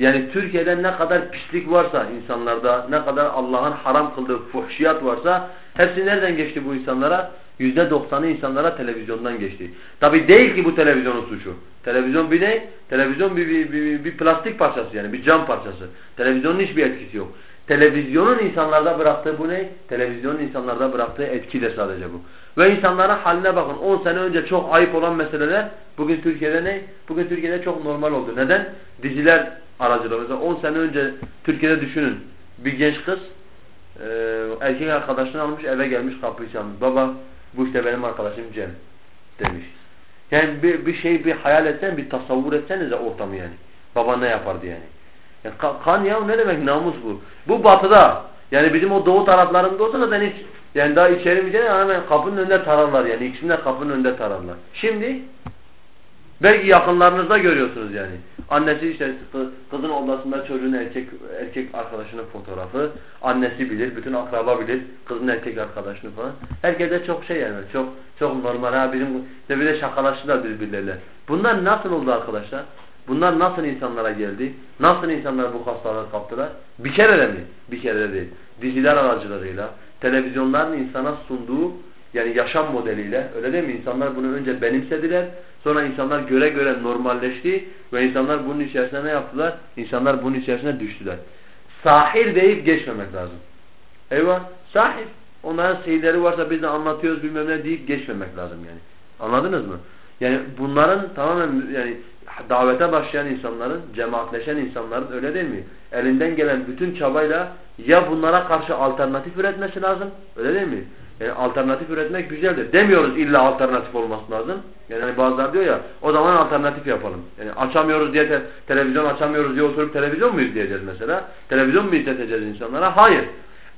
Yani Türkiye'de ne kadar pislik varsa insanlarda, ne kadar Allah'ın haram kıldığı fuhşiyat varsa hepsi nereden geçti bu insanlara? Yüzde doksanı insanlara televizyondan geçti. Tabi değil ki bu televizyonun suçu. Televizyon bir ne? Televizyon bir, bir, bir, bir plastik parçası yani bir cam parçası. Televizyonun hiçbir etkisi yok. Televizyonun insanlarda bıraktığı bu ne? Televizyonun insanlarda bıraktığı etki de sadece bu. Ve insanların haline bakın. 10 sene önce çok ayıp olan meseleler bugün Türkiye'de ne? Bugün Türkiye'de çok normal oldu. Neden? Diziler aracılığıyla. Mesela 10 sene önce Türkiye'de düşünün. Bir genç kız e, erkek arkadaşını almış eve gelmiş kapıyı çalmış. Baba bu işte benim arkadaşım Cem demiş. Yani bir, bir şey bir hayal etsen bir tasavvur etsenize ortamı yani. Baba ne yapardı yani. yani kan ya ne demek namus bu. Bu batıda yani bizim o doğu taraflarında olsa da ben hiç yani daha içeri mi hemen kapının önünde tararlar yani ikisini kapının önünde tararlar. Şimdi Belki yakınlarınızda görüyorsunuz yani. Annesi işte kızın odasında çocuğun erkek erkek arkadaşının fotoğrafı. Annesi bilir, bütün akraba bilir kızın erkek arkadaşını falan. Herkese çok şey yani çok çok normal ha bizim işte bir de şakalaştılar birbirleriyle. Bunlar nasıl oldu arkadaşlar? Bunlar nasıl insanlara geldi? Nasıl insanlar bu hastalığı kaptılar? Bir kere mi? Bir kere de değil. Diziler aracılığıyla, televizyonların insana sunduğu yani yaşam modeliyle öyle değil mi? İnsanlar bunu önce benimsediler. Sonra insanlar göre göre normalleşti ve insanlar bunun içerisine ne yaptılar? İnsanlar bunun içerisine düştüler. Sahir deyip geçmemek lazım. Eyvah sahir. Onların seyirleri varsa biz de anlatıyoruz bilmem ne deyip geçmemek lazım yani. Anladınız mı? Yani bunların tamamen yani davete başlayan insanların, cemaatleşen insanların öyle değil mi? Elinden gelen bütün çabayla ya bunlara karşı alternatif üretmesi lazım, öyle değil mi? Yani alternatif üretmek güzeldir. Demiyoruz illa alternatif olması lazım. Yani hani bazılar diyor ya o zaman alternatif yapalım. Yani açamıyoruz diye te televizyon açamıyoruz diye oturup televizyon mu izleyeceğiz mesela? Televizyon mu izleteceğiz insanlara? Hayır.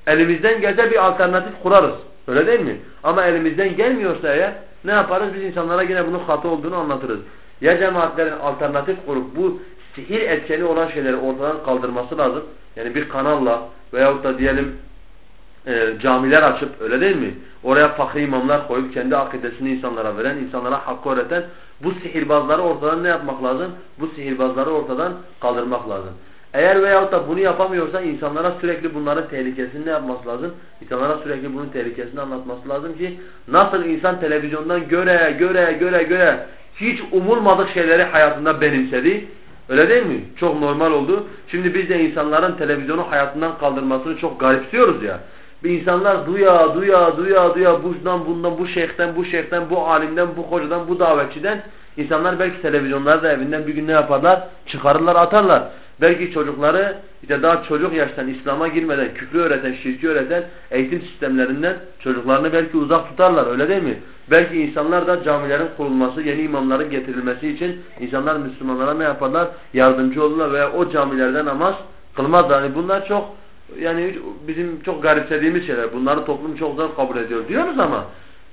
Elimizden gelse bir alternatif kurarız. Öyle değil mi? Ama elimizden gelmiyorsa eğer ne yaparız? Biz insanlara yine bunun hata olduğunu anlatırız. Ya cemaatlerin alternatif kurup bu sihir etkeni olan şeyleri ortadan kaldırması lazım. Yani bir kanalla veyahut da diyelim e, camiler açıp öyle değil mi? Oraya fakir imamlar koyup kendi akidesini insanlara veren, insanlara hakkı öğreten bu sihirbazları ortadan ne yapmak lazım? Bu sihirbazları ortadan kaldırmak lazım. Eğer veyahut da bunu yapamıyorsa insanlara sürekli bunların tehlikesini ne yapması lazım? İnsanlara sürekli bunun tehlikesini anlatması lazım ki nasıl insan televizyondan göre göre göre göre hiç umulmadık şeyleri hayatında benimsedi. Öyle değil mi? Çok normal oldu. Şimdi biz de insanların televizyonu hayatından kaldırmasını çok garipsiyoruz ya. İnsanlar duya duya duya duya bundan bundan bu şeyhten bu şeyhten bu alimden bu hocadan bu davetçiden insanlar belki televizyonları da evinden bir gün ne yaparlar? Çıkarırlar atarlar. Belki çocukları işte daha çocuk yaştan İslam'a girmeden küfrü öğreten, şirki öğreten eğitim sistemlerinden çocuklarını belki uzak tutarlar öyle değil mi? Belki insanlar da camilerin kurulması, yeni imamların getirilmesi için insanlar Müslümanlara ne yaparlar? Yardımcı olurlar veya o camilerde namaz kılmazlar. Yani bunlar çok yani bizim çok garipsediğimiz şeyler. Bunları toplum çok zor kabul ediyor diyoruz ama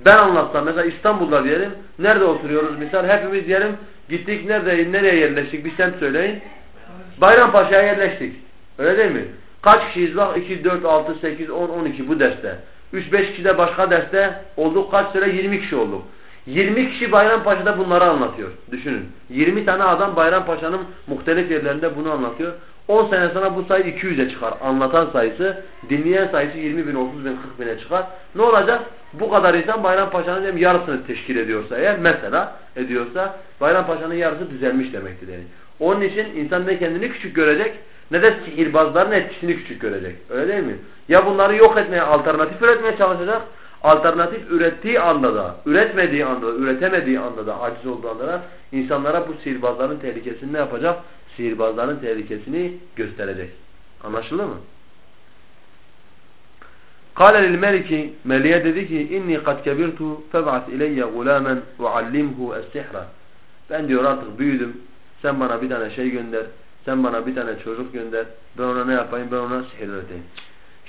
ben anlatsam mesela İstanbul'da diyelim nerede oturuyoruz misal hepimiz diyelim gittik nerede nereye yerleştik bir semt söyleyin. Bayrampaşa'ya yerleştik. Öyle değil mi? Kaç kişiyiz bak 2, 4, 6, 8, 10, 12 bu derste. 3-5 kişi de başka derste olduk kaç süre 20 kişi olduk. 20 kişi Bayrampaşa'da bunları anlatıyor. Düşünün. 20 tane adam Bayrampaşa'nın muhtelif yerlerinde bunu anlatıyor. 10 sene sonra bu sayı 200'e çıkar. Anlatan sayısı, dinleyen sayısı 20 bin, 30 bin, 40 bine çıkar. Ne olacak? Bu kadar insan Bayrampaşa'nın yarısını teşkil ediyorsa eğer mesela ediyorsa Bayrampaşa'nın yarısı düzelmiş demektir yani. Onun için insan ne kendini küçük görecek ne de sihirbazların etkisini küçük görecek. Öyle değil mi? Ya bunları yok etmeye, alternatif üretmeye çalışacak. Alternatif ürettiği anda da, üretmediği anda da, üretemediği anda da, aciz olduğu anda da insanlara bu sihirbazların tehlikesini ne yapacak? Sihirbazların tehlikesini gösterecek. Anlaşıldı mı? Lil meliki Meliye dedi ki inni kad kebirtu feb'at ileyye gulamen ve allimhu. Ben diyor artık büyüdüm. Sen bana bir tane şey gönder. Sen bana bir tane çocuk gönder. Ben ona ne yapayım? Ben ona sihir öğreteyim.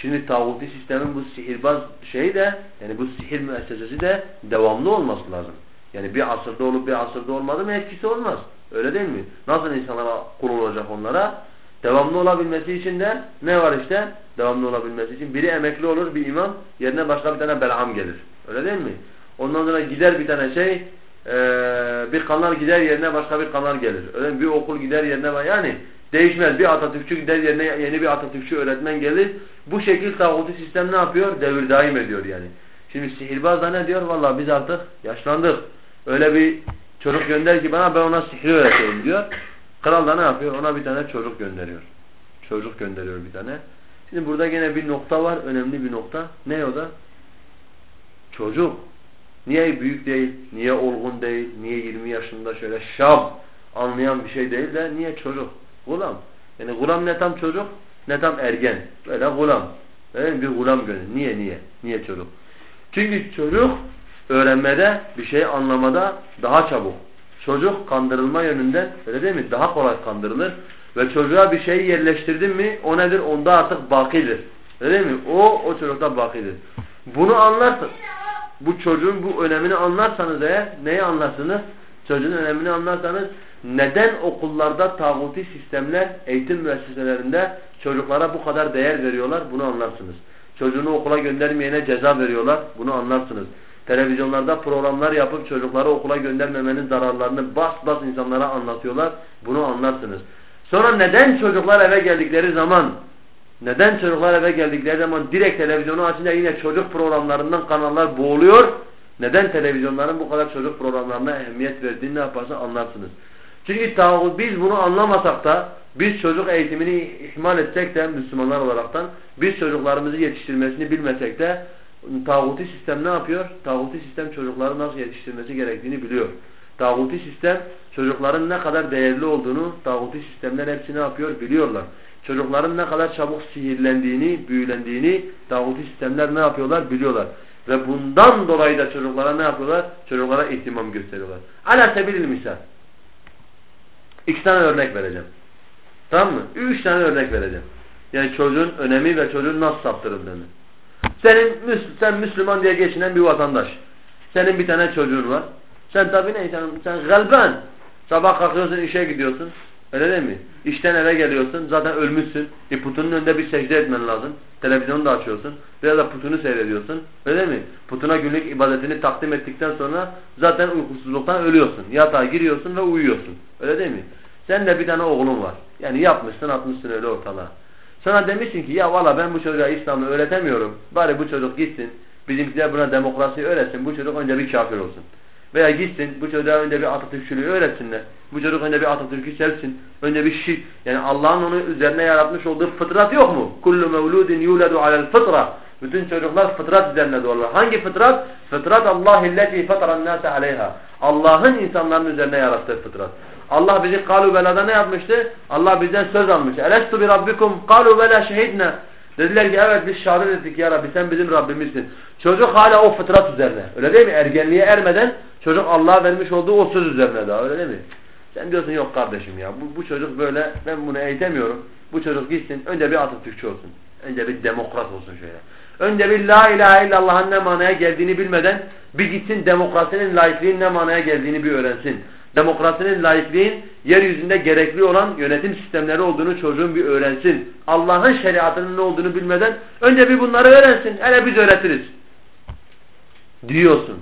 Şimdi tağuti sistemin bu sihirbaz şeyi de yani bu sihir müessesesi de devamlı olması lazım. Yani bir asırda olup bir asırda olmadı mı etkisi olmaz. Öyle değil mi? Nasıl insanlara kurulacak onlara? Devamlı olabilmesi için de ne var işte? Devamlı olabilmesi için biri emekli olur bir imam yerine başka bir tane belham gelir. Öyle değil mi? Ondan sonra gider bir tane şey ee, bir kanal gider yerine başka bir kanal gelir. Öyle mi? Bir okul gider yerine yani değişmez. Bir Atatürkçü gider yerine yeni bir Atatürkçü öğretmen gelir. Bu şekil tağutu sistem ne yapıyor? Devir daim ediyor yani. Şimdi sihirbaz da ne diyor? Vallahi biz artık yaşlandık. Öyle bir çocuk gönder ki bana ben ona sihri öğreteyim diyor. Kral da ne yapıyor? Ona bir tane çocuk gönderiyor. Çocuk gönderiyor bir tane. Şimdi burada gene bir nokta var. Önemli bir nokta. Ne o da? Çocuk. Niye büyük değil? Niye olgun değil? Niye 20 yaşında şöyle şab anlayan bir şey değil de niye çocuk? Gulam. Yani gulam ne tam çocuk ne tam ergen. Böyle gulam. Böyle bir gulam gönül. Niye niye? Niye çocuk? Çünkü çocuk öğrenmede bir şey anlamada daha çabuk. Çocuk kandırılma yönünden öyle değil mi? Daha kolay kandırılır. Ve çocuğa bir şey yerleştirdin mi o nedir? Onda artık bakidir. Öyle değil mi? O, o çocukta bakidir. Bunu anlarsın. Bu çocuğun bu önemini anlarsanız eğer neyi anlarsınız? çocuğun önemini anlarsanız neden okullarda tağuti sistemler eğitim müesseselerinde çocuklara bu kadar değer veriyorlar bunu anlarsınız. Çocuğunu okula göndermeyene ceza veriyorlar bunu anlarsınız. Televizyonlarda programlar yapıp çocukları okula göndermemenin zararlarını bas bas insanlara anlatıyorlar bunu anlarsınız. Sonra neden çocuklar eve geldikleri zaman neden çocuklar eve geldikleri zaman direkt televizyonu açınca yine çocuk programlarından kanallar boğuluyor? Neden televizyonların bu kadar çocuk programlarına ehemmiyet verdiğini ne yaparsa anlarsınız. Çünkü biz bunu anlamasak da biz çocuk eğitimini ihmal etsek de Müslümanlar olaraktan biz çocuklarımızı yetiştirmesini bilmesek de tağuti sistem ne yapıyor? Tağuti sistem çocukları nasıl yetiştirmesi gerektiğini biliyor. Tağuti sistem çocukların ne kadar değerli olduğunu tağuti sistemler hepsi ne yapıyor? Biliyorlar. Çocukların ne kadar çabuk sihirlendiğini, büyülendiğini tağuti sistemler ne yapıyorlar? Biliyorlar. Ve bundan dolayı da çocuklara ne yapıyorlar? Çocuklara ihtimam gösteriyorlar. Ala sebilil misal. İki tane örnek vereceğim. Tamam mı? Üç tane örnek vereceğim. Yani çocuğun önemi ve çocuğun nasıl saptırıldığını. Senin sen Müslüman diye geçinen bir vatandaş. Senin bir tane çocuğun var. Sen tabii ne? Sen, sen galben. Sabah kalkıyorsun işe gidiyorsun. Öyle değil mi? İşten eve geliyorsun. Zaten ölmüşsün. E putunun önünde bir secde etmen lazım. Televizyonu da açıyorsun. Biraz da putunu seyrediyorsun. Öyle mi? Putuna günlük ibadetini takdim ettikten sonra zaten uykusuzluktan ölüyorsun. Yatağa giriyorsun ve uyuyorsun. Öyle değil mi? Sen de bir tane oğlun var. Yani yapmışsın atmışsın öyle ortalığa. Sana demişsin ki ya valla ben bu çocuğa İslam'ı öğretemiyorum. Bari bu çocuk gitsin. Bizimkiler buna demokrasi öğretsin. Bu çocuk önce bir kafir olsun. Veya gitsin bu çocuğa önce bir Atatürkçülüğü öğretsinler. Bu çocuk önce bir Atatürk'ü sevsin. Önce bir şirk. Yani Allah'ın onu üzerine yaratmış olduğu fıtrat yok mu? Kullu mevludin yuladu alel fıtra. Bütün çocuklar fıtrat üzerine doğarlar. Hangi fıtrat? Fıtrat Allahilleti fetaran nase aleyha. Allah'ın insanların üzerine yarattığı fıtrat. Allah bizi kalu belada ne yapmıştı? Allah bizden söz almış. Elestu bi rabbikum kalu bela şehidna. Dediler ki evet biz şehadet ettik ya Rabbi sen bizim Rabbimizsin. Çocuk hala o fıtrat üzerine. Öyle değil mi? Ergenliğe ermeden çocuk Allah'a vermiş olduğu o söz üzerine daha öyle değil mi? Sen diyorsun yok kardeşim ya bu, bu çocuk böyle ben bunu eğitemiyorum. Bu çocuk gitsin önce bir Atatürkçü olsun. Önce bir demokrat olsun şöyle. Önce bir la ilahe illallah'ın ne manaya geldiğini bilmeden bir gitsin demokrasinin laikliğin ne manaya geldiğini bir öğrensin. Demokrasinin laikliğin yeryüzünde gerekli olan yönetim sistemleri olduğunu çocuğun bir öğrensin. Allah'ın şeriatının ne olduğunu bilmeden önce bir bunları öğrensin. Hele biz öğretiriz. Diyorsun.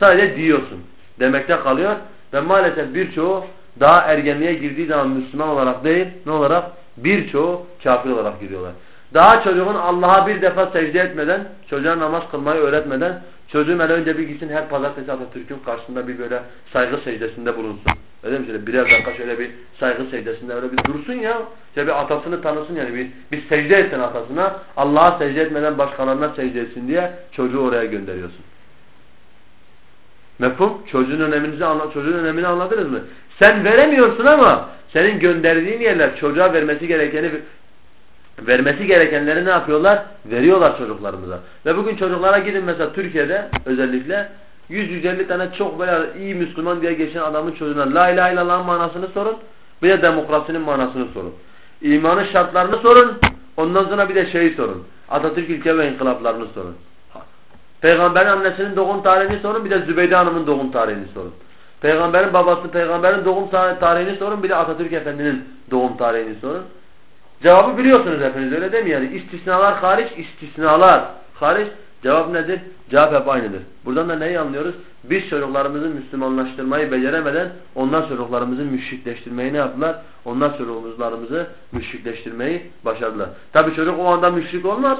Sadece diyorsun. Demekte kalıyor ve maalesef birçoğu daha ergenliğe girdiği zaman Müslüman olarak değil ne olarak? Birçoğu kafir olarak giriyorlar. Daha çocuğun Allah'a bir defa secde etmeden, çocuğa namaz kılmayı öğretmeden, çocuğum hele önce bir gitsin her pazartesi Atatürk'ün karşısında bir böyle saygı secdesinde bulunsun. Öyle mi? Şöyle birer dakika şöyle bir saygı secdesinde öyle bir dursun ya. Şöyle bir atasını tanısın yani bir, bir secde etsin atasına. Allah'a secde etmeden başkalarına secde etsin diye çocuğu oraya gönderiyorsun. Mefhum? Çocuğun önemini, çocuğun önemini anladınız mı? Sen veremiyorsun ama senin gönderdiğin yerler çocuğa vermesi gerekeni vermesi gerekenleri ne yapıyorlar? Veriyorlar çocuklarımıza. Ve bugün çocuklara gidin mesela Türkiye'de özellikle 100-150 tane çok böyle iyi Müslüman diye geçen adamın çocuğuna la ilahe illallah'ın manasını sorun. Bir de demokrasinin manasını sorun. İmanın şartlarını sorun. Ondan sonra bir de şeyi sorun. Atatürk ilke ve inkılaplarını sorun. Peygamberin annesinin doğum tarihini sorun. Bir de Zübeyde Hanım'ın doğum tarihini sorun. Peygamberin babası, peygamberin doğum tarihini sorun. Bir de Atatürk Efendi'nin doğum tarihini sorun. Cevabı biliyorsunuz hepiniz öyle değil mi? Yani istisnalar hariç, istisnalar hariç. Cevap nedir? Cevap hep aynıdır. Buradan da neyi anlıyoruz? Biz çocuklarımızı Müslümanlaştırmayı beceremeden onlar çocuklarımızı müşrikleştirmeyi ne yaptılar? Onlar çocuklarımızı müşrikleştirmeyi başardılar. Tabi çocuk o anda müşrik olmaz.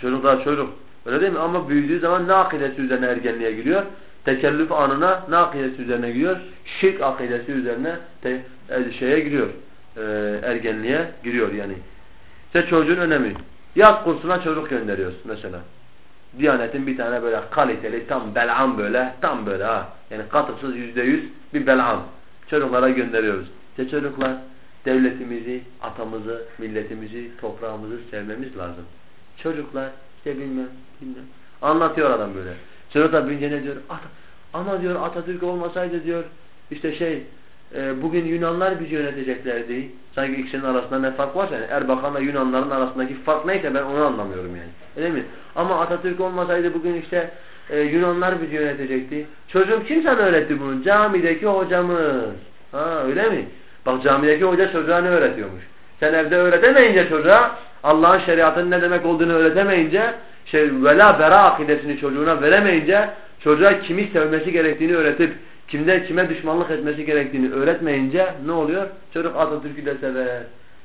Çocuk daha çocuk. Öyle değil mi? Ama büyüdüğü zaman ne akidesi üzerine ergenliğe giriyor? Tekellüf anına ne akidesi üzerine giriyor? Şirk akidesi üzerine e, şeye giriyor. E, ergenliğe giriyor yani. İşte çocuğun önemi. Yaz kursuna çocuk gönderiyoruz mesela. Diyanetin bir tane böyle kaliteli tam belam böyle tam böyle ha. Yani katısız yüzde yüz bir belam. Çocuklara gönderiyoruz. İşte çocuklar devletimizi, atamızı, milletimizi, toprağımızı sevmemiz lazım. Çocuklar işte bilmem, bilmem. Anlatıyor adam böyle. Çocuklar bilince ne diyor? Ata, ama diyor Atatürk olmasaydı diyor işte şey e, bugün Yunanlar bizi yöneteceklerdi. Sanki ikisinin arasında ne fark varsa yani Erbakan'la Yunanların arasındaki fark neyse ben onu anlamıyorum yani. Öyle mi? Ama Atatürk olmasaydı bugün işte e, Yunanlar bizi yönetecekti. Çocuğum kim sana öğretti bunu? Camideki hocamız. Ha öyle mi? Bak camideki hoca çocuğa ne öğretiyormuş? Sen evde öğretemeyince çocuğa Allah'ın şeriatının ne demek olduğunu öğretemeyince şey vela bera akidesini çocuğuna veremeyince çocuğa kimi sevmesi gerektiğini öğretip kimde kime düşmanlık etmesi gerektiğini öğretmeyince ne oluyor? Çocuk Atatürk'ü de sever.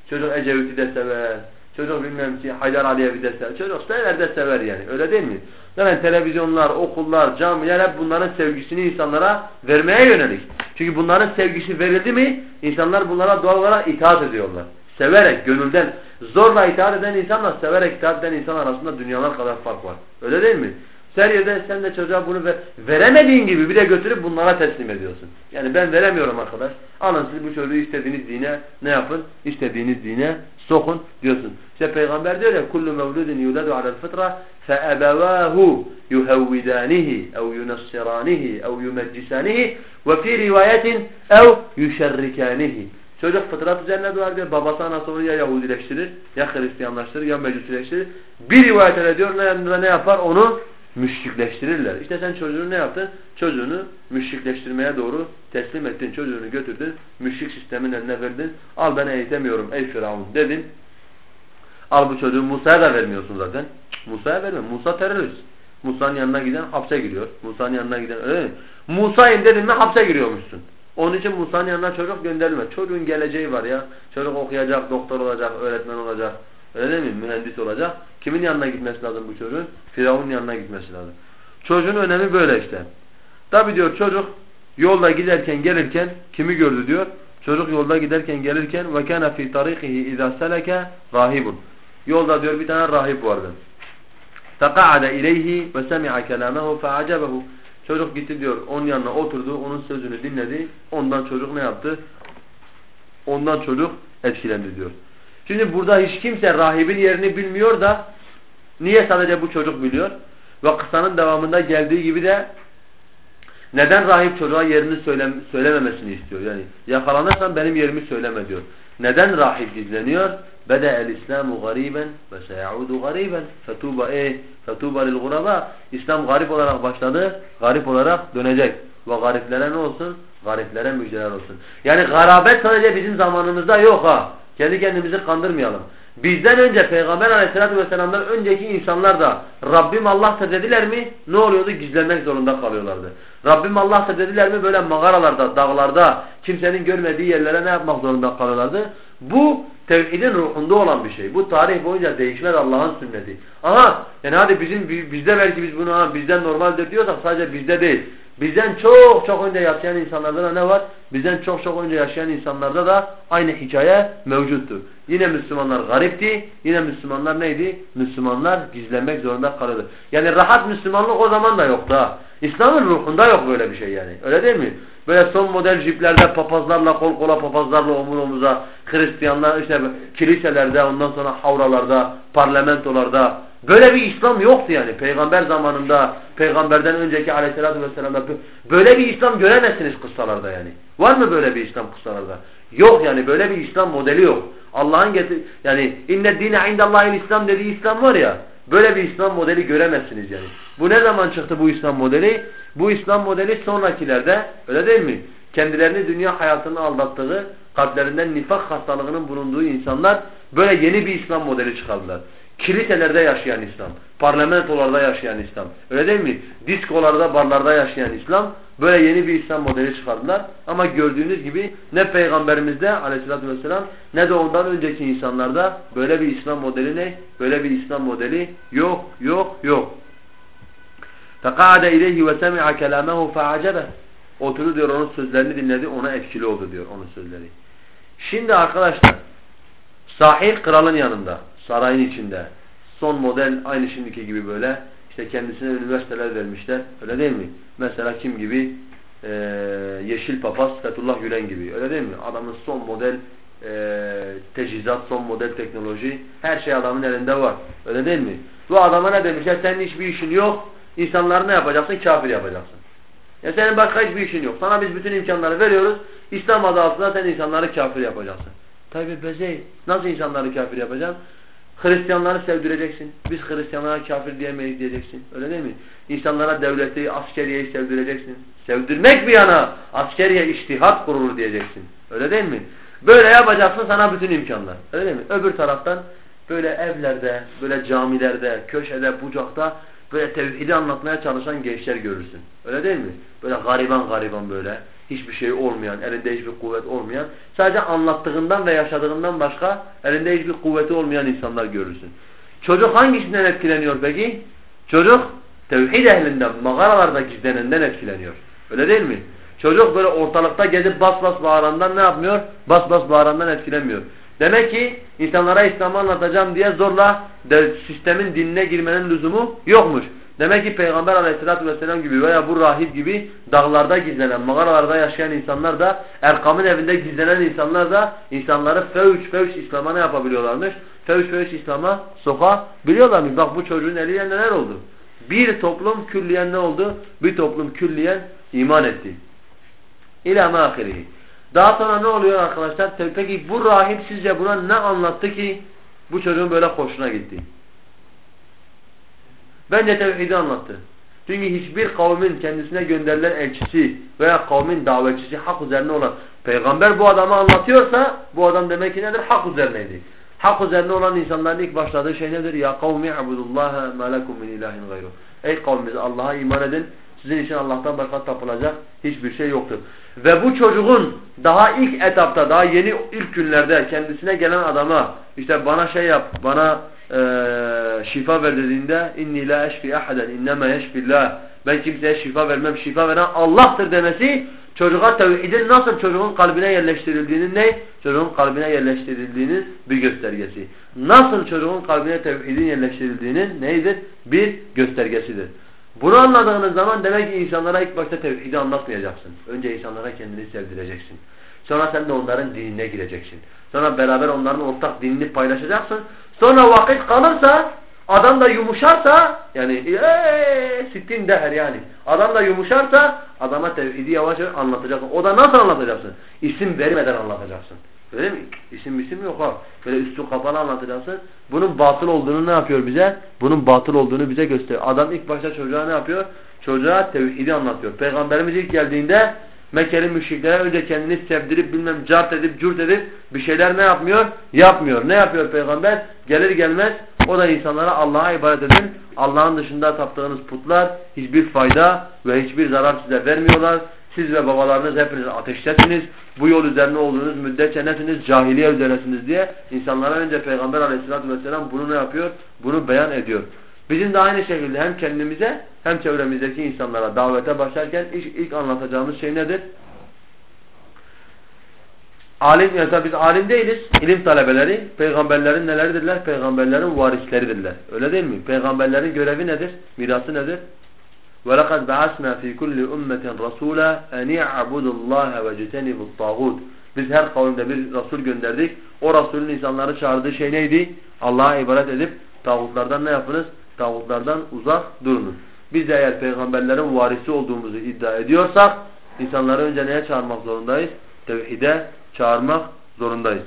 Çocuk Ecevit'i de sever. Çocuk bilmem ki Haydar Aliyevi de sever. Çocuk sever de sever yani. Öyle değil mi? Yani televizyonlar, okullar, camiler hep bunların sevgisini insanlara vermeye yönelik. Çünkü bunların sevgisi verildi mi insanlar bunlara doğal olarak itaat ediyorlar. Severek, gönülden. Zorla itaat eden insanla severek itaat eden insan arasında dünyalar kadar fark var. Öyle değil mi? Seriyede sen de çocuğa bunu ver, veremediğin gibi bir de götürüp bunlara teslim ediyorsun. Yani ben veremiyorum arkadaş. Alın siz bu çocuğu istediğiniz dine ne yapın? İstediğiniz dine sokun diyorsun. İşte peygamber diyor ya kullu mevludun yuladu alel fıtra fe ebevahu yuhevvidanihi ev yunassiranihi ev yumeccisanihi ve fi rivayetin ev yüşerrikanihi. Çocuk fıtrat üzerine doğar diyor. Babası anası onu ya Yahudileştirir, ya Hristiyanlaştırır, ya Mecusileştirir. Bir rivayete diyor ne, ne yapar? Onu müşrikleştirirler. İşte sen çocuğunu ne yaptın? Çocuğunu müşrikleştirmeye doğru teslim ettin. Çocuğunu götürdün. Müşrik sistemin eline verdin. Al ben eğitemiyorum ey Firavun dedin. Al bu çocuğu Musa'ya da vermiyorsun zaten. Musa'ya verme. Musa terörist. Musa'nın yanına giden hapse giriyor. Musa'nın yanına giden öyle mi? Musa'yım dedin mi hapse giriyormuşsun. Onun için Musa'nın yanına çocuk gönderilme. Çocuğun geleceği var ya. Çocuk okuyacak, doktor olacak, öğretmen olacak. Öyle mi? Mühendis olacak. Kimin yanına gitmesi lazım bu çocuğun? Firavun'un yanına gitmesi lazım. Çocuğun önemi böyle işte. Tabi diyor çocuk yolda giderken gelirken kimi gördü diyor? Çocuk yolda giderken gelirken ve kana fi tariqihi iza rahibun. Yolda diyor bir tane rahip vardı. Faqa'ada ileyhi ve semi'a kelamahu fa'acebehu. Çocuk gitti diyor onun yanına oturdu, onun sözünü dinledi. Ondan çocuk ne yaptı? Ondan çocuk etkilendi diyor. Şimdi burada hiç kimse rahibin yerini bilmiyor da niye sadece bu çocuk biliyor? Ve kısanın devamında geldiği gibi de neden rahip çocuğa yerini söyle, söylememesini istiyor? Yani yakalanırsan benim yerimi söyleme diyor. Neden rahip gizleniyor? Bede el İslamu gariben ve seyaudu gariben. Fetuba e fetuba lil guraba. İslam garip olarak başladı, garip olarak dönecek. Ve gariplere ne olsun? Gariplere müjdeler olsun. Yani garabet sadece bizim zamanımızda yok ha. Kendi kendimizi kandırmayalım. Bizden önce Peygamber aleyhissalatü vesselam'dan önceki insanlar da Rabbim Allah'tır dediler mi ne oluyordu? Gizlenmek zorunda kalıyorlardı. Rabbim Allah'tır dediler mi böyle mağaralarda, dağlarda, kimsenin görmediği yerlere ne yapmak zorunda kalıyorlardı? Bu tevhidin ruhunda olan bir şey. Bu tarih boyunca değişmez Allah'ın sünneti. Aha yani hadi bizim bizde belki biz bunu ha, bizden normaldir diyorsak sadece bizde değil. Bizden çok çok önce yaşayan insanlarda da ne var? Bizden çok çok önce yaşayan insanlarda da aynı hikaye mevcuttur. Yine Müslümanlar garipti. Yine Müslümanlar neydi? Müslümanlar gizlenmek zorunda kalırdı. Yani rahat Müslümanlık o zaman da yoktu ha. İslam'ın ruhunda yok böyle bir şey yani. Öyle değil mi? Böyle son model jiplerde papazlarla kol kola papazlarla omuz omuza Hristiyanlar işte kiliselerde ondan sonra havralarda parlamentolarda Böyle bir İslam yoktu yani. Peygamber zamanında, peygamberden önceki aleyhissalatü vesselam'da böyle bir İslam göremezsiniz kıssalarda yani. Var mı böyle bir İslam kıssalarda? Yok yani böyle bir İslam modeli yok. Allah'ın getir yani inne dine indallahil İslam dediği İslam var ya. Böyle bir İslam modeli göremezsiniz yani. Bu ne zaman çıktı bu İslam modeli? Bu İslam modeli sonrakilerde öyle değil mi? Kendilerini dünya hayatını aldattığı, kalplerinden nifak hastalığının bulunduğu insanlar böyle yeni bir İslam modeli çıkardılar. Kiliselerde yaşayan İslam, parlamentolarda yaşayan İslam, öyle değil mi? Diskolarda, barlarda yaşayan İslam, böyle yeni bir İslam modeli çıkardılar. Ama gördüğünüz gibi ne Peygamberimizde aleyhissalatü vesselam ne de ondan önceki insanlarda böyle bir İslam modeli ne? Böyle bir İslam modeli yok, yok, yok. فَقَعَدَ اِلَيْهِ وَسَمِعَ كَلَامَهُ فَعَجَبَهُ Oturdu diyor onun sözlerini dinledi ona etkili oldu diyor onun sözleri. Şimdi arkadaşlar sahil kralın yanında sarayın içinde. Son model aynı şimdiki gibi böyle. İşte kendisine üniversiteler vermişler. Öyle değil mi? Mesela kim gibi? Ee, Yeşil Papaz Fethullah Gülen gibi. Öyle değil mi? Adamın son model e, tecizat, son model teknoloji. Her şey adamın elinde var. Öyle değil mi? Bu adama ne demişler? Senin hiçbir işin yok. İnsanları ne yapacaksın? Kafir yapacaksın. Ya senin başka hiçbir işin yok. Sana biz bütün imkanları veriyoruz. İslam adı altında sen insanları kafir yapacaksın. Tabi bezey. Nasıl insanları kafir yapacaksın? Hristiyanları sevdireceksin. Biz Hristiyanlara kafir diyemeyiz diyeceksin. Öyle değil mi? İnsanlara devleti, askeriyeyi sevdireceksin. Sevdirmek bir yana askeriye iştihat kurulur diyeceksin. Öyle değil mi? Böyle yapacaksın sana bütün imkanlar. Öyle değil mi? Öbür taraftan böyle evlerde, böyle camilerde, köşede, bucakta böyle tevhidi anlatmaya çalışan gençler görürsün. Öyle değil mi? Böyle gariban gariban böyle. Hiçbir şey olmayan, elinde hiçbir kuvvet olmayan. Sadece anlattığından ve yaşadığından başka elinde hiçbir kuvveti olmayan insanlar görürsün. Çocuk hangisinden etkileniyor peki? Çocuk tevhid ehlinden, mağaralarda gizlenenden etkileniyor. Öyle değil mi? Çocuk böyle ortalıkta gezip bas bas bağırandan ne yapmıyor? Bas bas bağırandan etkilenmiyor. Demek ki insanlara İslam'ı anlatacağım diye zorla sistemin dinine girmenin lüzumu yokmuş. Demek ki Peygamber aleyhissalatü vesselam gibi veya bu rahip gibi dağlarda gizlenen, mağaralarda yaşayan insanlar da, Erkam'ın evinde gizlenen insanlar da insanları fevç fevç İslam'a ne yapabiliyorlarmış? Fevç fevç İslam'a sokabiliyorlarmış. Bak bu çocuğun eliyle neler oldu? Bir toplum külliyen ne oldu? Bir toplum külliyen iman etti. İlâ mâhirihi. Daha sonra ne oluyor arkadaşlar? Peki bu rahip sizce buna ne anlattı ki bu çocuğun böyle hoşuna gitti? Bence tevhidi anlattı. Çünkü hiçbir kavmin kendisine gönderilen elçisi veya kavmin davetçisi hak üzerine olan peygamber bu adamı anlatıyorsa bu adam demek ki nedir? Hak üzerineydi. Hak üzerine olan insanların ilk başladığı şey nedir? Ya kavmi abudullaha ma min ilahin gayru. Ey kavmimiz Allah'a iman edin. Sizin için Allah'tan başka tapılacak hiçbir şey yoktur. Ve bu çocuğun daha ilk etapta, daha yeni ilk günlerde kendisine gelen adama işte bana şey yap, bana e, şifa ver dediğinde inni la eşfi ahaden innema yeşfillah ben kimseye şifa vermem, şifa veren Allah'tır demesi çocuğa tevhidin nasıl çocuğun kalbine yerleştirildiğinin ne? Çocuğun kalbine yerleştirildiğinin bir göstergesi. Nasıl çocuğun kalbine tevhidin yerleştirildiğinin neydir? Bir göstergesidir. Bunu anladığınız zaman demek ki insanlara ilk başta tevhidi anlatmayacaksın. Önce insanlara kendini sevdireceksin. Sonra sen de onların dinine gireceksin. Sonra beraber onların ortak dinini paylaşacaksın. Sonra vakit kalırsa adam da yumuşarsa yani sittin deher yani. Adam da yumuşarsa adama tevhidi yavaş yavaş anlatacaksın. O da nasıl anlatacaksın? İsim vermeden anlatacaksın. Öyle mi? İsim isim yok ha. Böyle üstü kapalı anlatacaksın. Bunun batıl olduğunu ne yapıyor bize? Bunun batıl olduğunu bize gösteriyor. Adam ilk başta çocuğa ne yapıyor? Çocuğa tevhidi anlatıyor. Peygamberimiz ilk geldiğinde Mekkeli müşriklere önce kendini sevdirip bilmem cart edip cürt edip bir şeyler ne yapmıyor? Yapmıyor. Ne yapıyor peygamber? Gelir gelmez o da insanlara Allah'a ibadet edin. Allah'ın dışında taptığınız putlar hiçbir fayda ve hiçbir zarar size vermiyorlar. Siz ve babalarınız hepiniz ateştesiniz. Bu yol üzerine olduğunuz müddetçe nesiniz? Cahiliye üzeresiniz diye insanlara önce Peygamber aleyhissalatü vesselam bunu ne yapıyor? Bunu beyan ediyor. Bizim de aynı şekilde hem kendimize hem çevremizdeki insanlara davete başlarken ilk, ilk anlatacağımız şey nedir? Alim, yani biz alim değiliz. İlim talebeleri, peygamberlerin neleridirler? Peygamberlerin varisleridirler. Öyle değil mi? Peygamberlerin görevi nedir? Mirası nedir? وَلَقَدْ بَعَثْنَا ف۪ي كُلِّ اُمَّةٍ رَسُولًا اَنْ يَعْبُدُ اللّٰهَ وَجُتَنِبُ الطَّاغُودِ Biz her kavimde bir Resul gönderdik. O Resulün insanları çağırdığı şey neydi? Allah'a ibadet edip tağutlardan ne yapınız? Tağutlardan uzak durunuz. Biz de eğer peygamberlerin varisi olduğumuzu iddia ediyorsak insanları önce neye çağırmak zorundayız? Tevhide çağırmak zorundayız.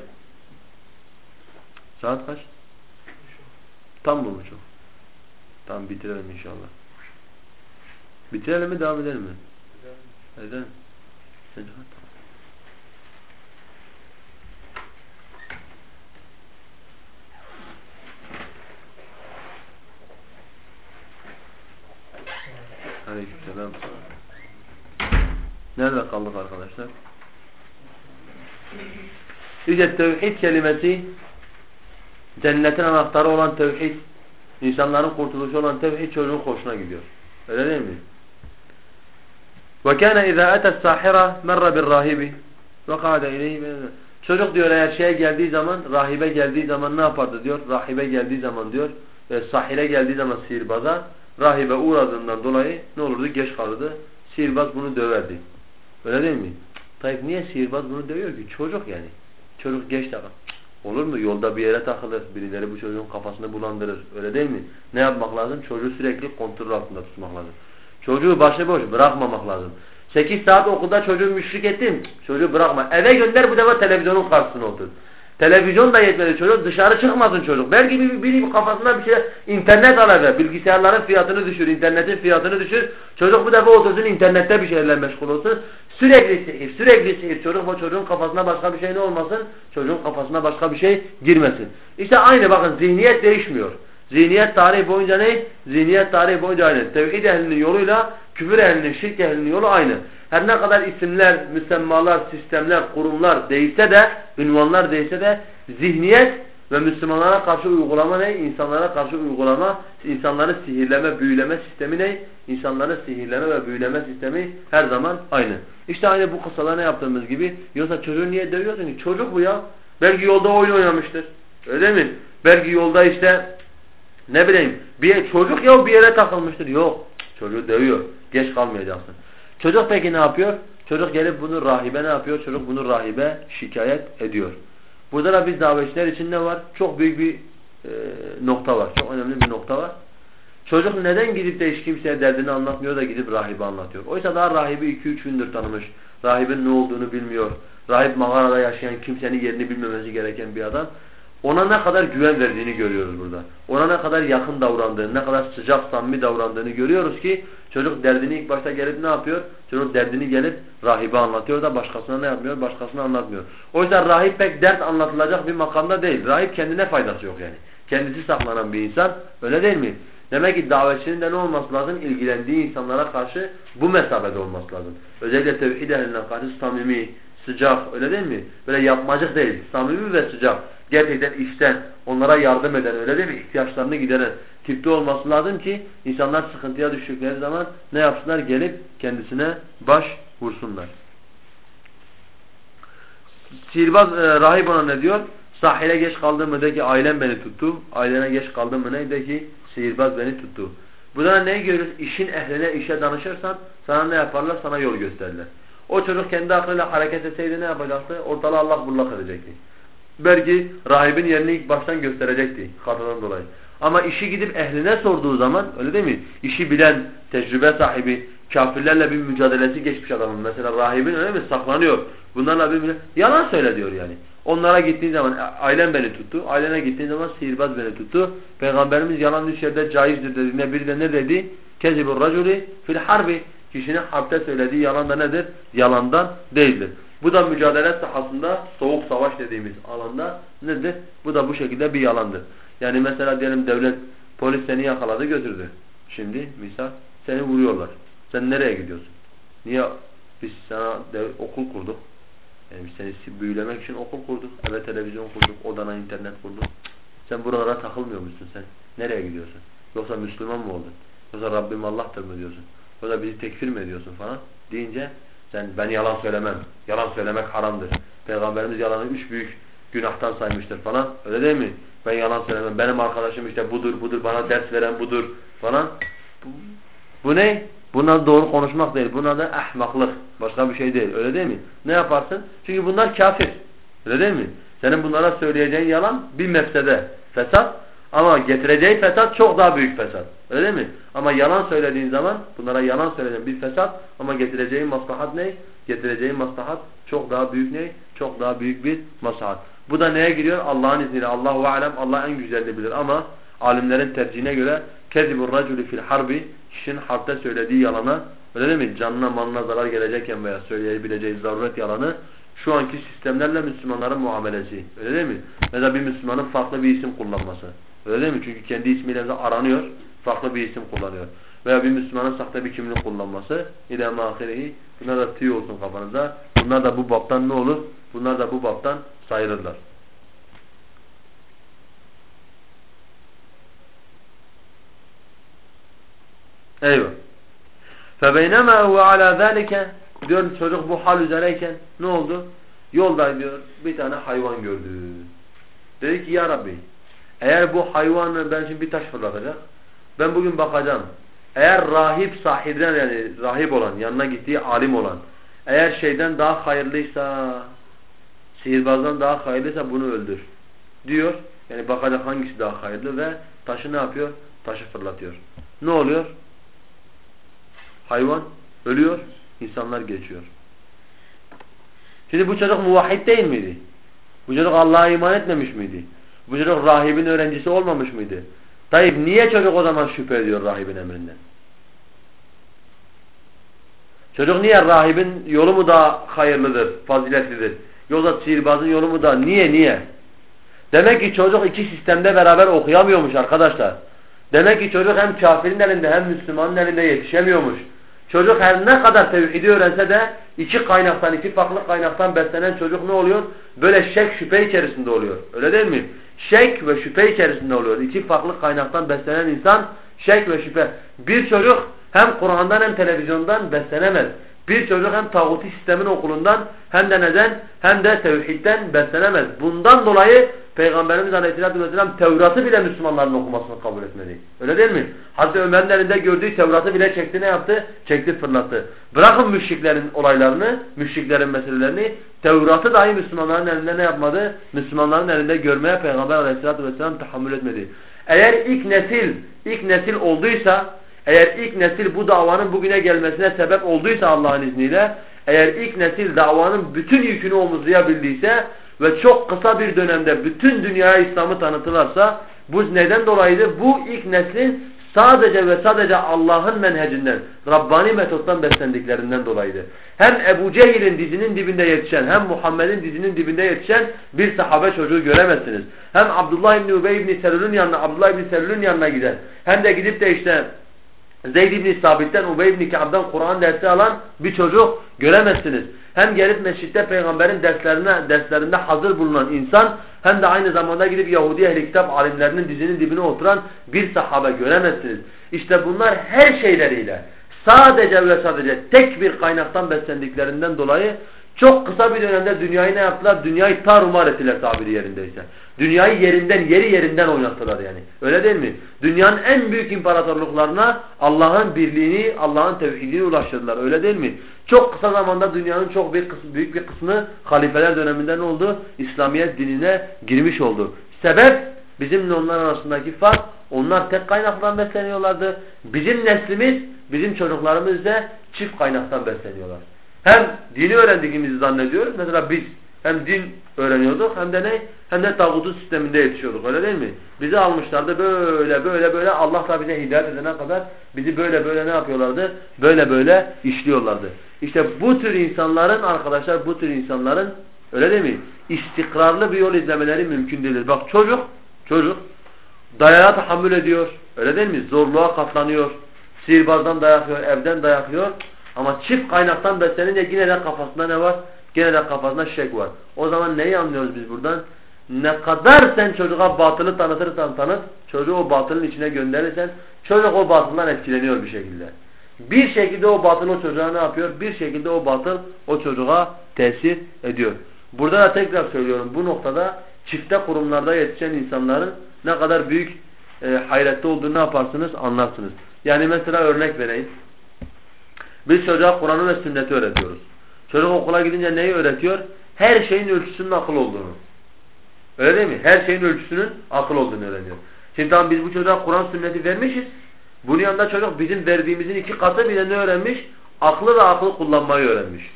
Saat kaç? Tam bu buçuk. Tam bitirelim inşallah. Bitirelim mi devam edelim mi? Edelim. Edelim. Aleykümselam. Nerede kaldık arkadaşlar? İşte tevhid kelimesi cennetin anahtarı olan tevhid, insanların kurtuluşu olan tevhid çocuğun hoşuna gidiyor. Öyle değil mi? وَكَانَ اِذَا اَتَى السَّاحِرَ مَرَّ بِالرَّاهِبِ وَقَعَدَ اِلَيْهِ Çocuk diyor eğer şeye geldiği zaman, rahibe geldiği zaman ne yapardı diyor. Rahibe geldiği zaman diyor, e, sahile geldiği zaman sihirbaza, rahibe uğradığından dolayı ne olurdu? Geç kalırdı. Sihirbaz bunu döverdi. Öyle değil mi? Tayyip niye sihirbaz bunu dövüyor ki? Çocuk yani. Çocuk geç dakika. Olur mu? Yolda bir yere takılır. Birileri bu çocuğun kafasını bulandırır. Öyle değil mi? Ne yapmak lazım? Çocuğu sürekli kontrol altında tutmak lazım. Çocuğu başıboş bırakmamak lazım. 8 saat okulda çocuğu müşrik ettim. Çocuğu bırakma. Eve gönder bu defa televizyonun karşısına otur. Televizyon da yetmedi çocuk. Dışarı çıkmasın çocuk. Belki bir, biri kafasına bir şey internet alır. Bilgisayarların fiyatını düşür. internetin fiyatını düşür. Çocuk bu defa otursun internette bir şeylerle meşgul olsun. Sürekli sihir. Sürekli sihir. Çocuk bu çocuğun kafasına başka bir şey ne olmasın? Çocuğun kafasına başka bir şey girmesin. İşte aynı bakın zihniyet değişmiyor. Zihniyet tarihi boyunca ne? Zihniyet tarihi boyunca aynı. Tevhid ehlinin yoluyla küfür ehlinin, şirk ehlinin yolu aynı. Her ne kadar isimler, müsemmalar, sistemler, kurumlar değişse de, ünvanlar değişse de zihniyet ve Müslümanlara karşı uygulama ne? İnsanlara karşı uygulama, insanları sihirleme, büyüleme sistemi ne? İnsanları sihirleme ve büyüleme sistemi her zaman aynı. İşte aynı bu kısada ne yaptığımız gibi. Yoksa çocuğu niye dövüyorsun? Çocuk bu ya. Belki yolda oyun oynamıştır. Öyle mi? Belki yolda işte ne bileyim bir çocuk ya bir yere takılmıştır. Yok. Çocuğu dövüyor. Geç kalmayacaksın. Çocuk peki ne yapıyor? Çocuk gelip bunu rahibe ne yapıyor? Çocuk bunu rahibe şikayet ediyor. Burada da biz davetçiler için ne var? Çok büyük bir e, nokta var. Çok önemli bir nokta var. Çocuk neden gidip de hiç kimseye derdini anlatmıyor da gidip rahibe anlatıyor? Oysa daha rahibi 2-3 gündür tanımış. Rahibin ne olduğunu bilmiyor. Rahip mağarada yaşayan kimsenin yerini bilmemesi gereken bir adam. Ona ne kadar güven verdiğini görüyoruz burada. Ona ne kadar yakın davrandığını, ne kadar sıcak, samimi davrandığını görüyoruz ki çocuk derdini ilk başta gelip ne yapıyor? Çocuk derdini gelip rahibe anlatıyor da başkasına ne yapmıyor? Başkasına anlatmıyor. O yüzden rahip pek dert anlatılacak bir makamda değil. Rahip kendine faydası yok yani. Kendisi saklanan bir insan. Öyle değil mi? Demek ki davetçinin de ne olması lazım? İlgilendiği insanlara karşı bu mesabede olması lazım. Özellikle tevhid ehline karşı samimi, sıcak öyle değil mi? Böyle yapmacık değil. Samimi ve sıcak gerçekten işten onlara yardım eden öyle değil mi? İhtiyaçlarını gideren tipte olması lazım ki insanlar sıkıntıya düştükleri zaman ne yapsınlar? Gelip kendisine baş vursunlar. Sihirbaz e, rahip ona ne diyor? Sahile geç kaldım mı de ki ailem beni tuttu. Ailene geç kaldım mı ne ki sihirbaz beni tuttu. Burada neyi görüyoruz? İşin ehline işe danışırsan sana ne yaparlar? Sana yol gösterirler. O çocuk kendi aklıyla hareket etseydi ne yapacaktı? Ortalığı Allah bullak edecekti belki rahibin yerini ilk baştan gösterecekti kadından dolayı. Ama işi gidip ehline sorduğu zaman öyle değil mi? İşi bilen, tecrübe sahibi, kafirlerle bir mücadelesi geçmiş adamın. Mesela rahibin öyle mi? Saklanıyor. Bunlarla bir yalan söyle diyor yani. Onlara gittiğin zaman ailem beni tuttu. Ailene gittiğin zaman sihirbaz beni tuttu. Peygamberimiz yalan üç yerde caizdir dediğinde biri de ne dedi? Kezibur raculi fil harbi. Kişinin harpte söylediği yalan da nedir? Yalandan değildir. Bu da mücadele sahasında soğuk savaş dediğimiz alanda nedir? Bu da bu şekilde bir yalandır. Yani mesela diyelim devlet polis seni yakaladı götürdü. Şimdi misal seni vuruyorlar. Sen nereye gidiyorsun? Niye biz sana okul kurduk? Yani biz seni büyülemek için okul kurduk. Eve televizyon kurduk. Odana internet kurduk. Sen buralara takılmıyor musun sen? Nereye gidiyorsun? Yoksa Müslüman mı oldun? Yoksa Rabbim Allah'tır mı diyorsun? Yoksa bizi tekfir mi ediyorsun falan deyince sen ben yalan söylemem. Yalan söylemek haramdır. Peygamberimiz yalanı üç büyük günahtan saymıştır falan. Öyle değil mi? Ben yalan söylemem. Benim arkadaşım işte budur budur bana ders veren budur falan. Bu, bu ne? Bunlar doğru konuşmak değil. Bunlar da ahmaklık. Başka bir şey değil. Öyle değil mi? Ne yaparsın? Çünkü bunlar kafir. Öyle değil mi? Senin bunlara söyleyeceğin yalan bir mefsede. Fesat. Ama getireceği fesat çok daha büyük fesat. Öyle mi? Ama yalan söylediğin zaman bunlara yalan söylediğin bir fesat ama getireceğin maslahat ne? Getireceğin maslahat çok daha büyük ne? Çok daha büyük bir maslahat. Bu da neye giriyor? Allah'ın izniyle. Allahu alem. Allah en güzelini bilir ama alimlerin tercihine göre kezibur raculi fil harbi kişinin harpte söylediği yalana öyle değil mi? Canına malına zarar gelecekken veya söyleyebileceği zaruret yalanı şu anki sistemlerle Müslümanların muamelesi. Öyle değil mi? Mesela bir Müslümanın farklı bir isim kullanması. Öyle değil mi? Çünkü kendi ismiyle aranıyor. Farklı bir isim kullanıyor. Veya bir Müslümanın sahte bir kimlik kullanması. İlâ mâhirehi. Bunlar da tüy olsun kafanızda. Bunlar da bu baptan ne olur? Bunlar da bu baptan sayılırlar. Eyvah. فَبَيْنَمَا هُوَ عَلَى ذَٰلِكَ Diyor çocuk bu hal üzereyken ne oldu? Yolda diyor bir tane hayvan gördü. Dedi ki ya Rabbi eğer bu hayvanı ben şimdi bir taş fırlatacak. Ben bugün bakacağım. Eğer rahip sahibinden yani rahip olan, yanına gittiği alim olan eğer şeyden daha hayırlıysa sihirbazdan daha hayırlıysa bunu öldür. Diyor. Yani bakacak hangisi daha hayırlı ve taşı ne yapıyor? Taşı fırlatıyor. Ne oluyor? Hayvan ölüyor, insanlar geçiyor. Şimdi bu çocuk muvahhid değil miydi? Bu çocuk Allah'a iman etmemiş miydi? Bu çocuk rahibin öğrencisi olmamış mıydı? Tayyip niye çocuk o zaman şüphe ediyor rahibin emrinden? Çocuk niye rahibin yolu mu daha hayırlıdır, faziletlidir? Yoksa sihirbazın yolu mu daha? Niye, niye? Demek ki çocuk iki sistemde beraber okuyamıyormuş arkadaşlar. Demek ki çocuk hem kafirin elinde hem Müslümanın elinde yetişemiyormuş. Çocuk her ne kadar tevhidi öğrense de iki kaynaktan, iki farklı kaynaktan beslenen çocuk ne oluyor? Böyle şek şüphe içerisinde oluyor. Öyle değil mi? Şek ve şüphe içerisinde oluyor. İki farklı kaynaktan beslenen insan şek ve şüphe. Bir çocuk hem Kur'an'dan hem televizyondan beslenemez. Bir çocuk hem tağuti sistemin okulundan hem de neden hem de tevhidden beslenemez. Bundan dolayı Peygamberimiz Aleyhisselatü Vesselam Tevrat'ı bile Müslümanların okumasını kabul etmedi. Öyle değil mi? Hazreti Ömer'in elinde gördüğü Tevrat'ı bile çekti ne yaptı? Çekti fırlattı. Bırakın müşriklerin olaylarını, müşriklerin meselelerini. Tevrat'ı dahi Müslümanların elinde ne yapmadı? Müslümanların elinde görmeye Peygamber Aleyhisselatü Vesselam tahammül etmedi. Eğer ilk nesil, ilk nesil olduysa, eğer ilk nesil bu davanın bugüne gelmesine sebep olduysa Allah'ın izniyle, eğer ilk nesil davanın bütün yükünü omuzlayabildiyse ve çok kısa bir dönemde bütün dünyaya İslam'ı tanıtırlarsa bu neden dolayıdır? Bu ilk neslin sadece ve sadece Allah'ın menhecinden, Rabbani metottan beslendiklerinden dolayıdır. Hem Ebu Cehil'in dizinin dibinde yetişen, hem Muhammed'in dizinin dibinde yetişen bir sahabe çocuğu göremezsiniz. Hem Abdullah İbni Ubey İbni Selül'ün yanına, Abdullah İbni Selül'ün yanına gider. Hem de gidip de işte Zeyd İbni Sabit'ten, Ubey İbni Ka'b'dan Kur'an dersi alan bir çocuk göremezsiniz. Hem gelip mescitte peygamberin derslerine, derslerinde hazır bulunan insan hem de aynı zamanda gidip Yahudi ehli kitap alimlerinin dizinin dibine oturan bir sahabe göremezsiniz. İşte bunlar her şeyleriyle sadece ve sadece tek bir kaynaktan beslendiklerinden dolayı çok kısa bir dönemde dünyayı ne yaptılar? Dünyayı tarumar ettiler tabiri yerindeyse. Dünyayı yerinden, yeri yerinden oynattılar yani. Öyle değil mi? Dünyanın en büyük imparatorluklarına Allah'ın birliğini, Allah'ın tevhidini ulaştırdılar. Öyle değil mi? Çok kısa zamanda dünyanın çok bir kısmı, büyük bir kısmı halifeler döneminden oldu? İslamiyet dinine girmiş oldu. Sebep bizimle onlar arasındaki fark. Onlar tek kaynaktan besleniyorlardı. Bizim neslimiz, bizim çocuklarımız da çift kaynaktan besleniyorlar. Hem dini öğrendiğimizi zannediyoruz. Mesela biz hem din öğreniyorduk hem de ne? Hem de tağutun sisteminde yetişiyorduk öyle değil mi? Bizi almışlardı böyle böyle böyle Allah da bize hidayet edene kadar bizi böyle böyle ne yapıyorlardı? Böyle böyle işliyorlardı. İşte bu tür insanların arkadaşlar bu tür insanların öyle değil mi? İstikrarlı bir yol izlemeleri mümkün değildir. Bak çocuk çocuk dayağa tahammül ediyor. Öyle değil mi? Zorluğa katlanıyor. Sihirbazdan dayak yiyor, evden dayak yiyor. Ama çift kaynaktan beslenince yine de kafasında ne var? Gene de kafasında şek var. O zaman neyi anlıyoruz biz buradan? Ne kadar sen çocuğa batılı tanıtırsan tanıt, çocuğu o batılın içine gönderirsen, çocuk o batıldan etkileniyor bir şekilde. Bir şekilde o batıl o çocuğa ne yapıyor? Bir şekilde o batıl o çocuğa tesir ediyor. Burada da tekrar söylüyorum bu noktada çifte kurumlarda yetişen insanların ne kadar büyük e, hayrette olduğunu ne yaparsınız anlarsınız. Yani mesela örnek vereyim. Biz çocuğa Kur'an'ı ve sünneti öğretiyoruz. Çocuk okula gidince neyi öğretiyor? Her şeyin ölçüsünün akıl olduğunu. Öyle değil mi? Her şeyin ölçüsünün akıl olduğunu öğreniyor. Şimdi tamam biz bu çocuğa Kur'an sünneti vermişiz. Bunun yanında çocuk bizim verdiğimizin iki katı bile ne öğrenmiş? Aklı ve aklı kullanmayı öğrenmiş.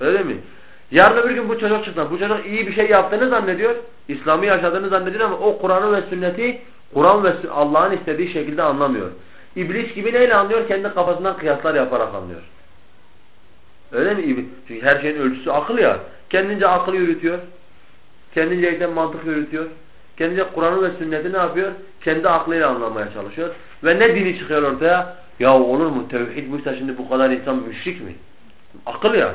Öyle mi? Yarın bir gün bu çocuk çıksın. Bu çocuk iyi bir şey yaptığını zannediyor. İslam'ı yaşadığını zannediyor ama o Kur'an'ı ve sünneti Kur'an ve Allah'ın istediği şekilde anlamıyor. İblis gibi neyle anlıyor? Kendi kafasından kıyaslar yaparak anlıyor. Öyle mi iblis? Çünkü her şeyin ölçüsü akıl ya. Kendince akıl yürütüyor. Kendince ekten mantık yürütüyor. Kendince Kur'an'ı ve sünneti ne yapıyor? Kendi aklıyla anlamaya çalışıyor. Ve ne dini çıkıyor ortaya? Ya olur mu? Tevhid buysa şimdi bu kadar insan müşrik mi? Akıl ya.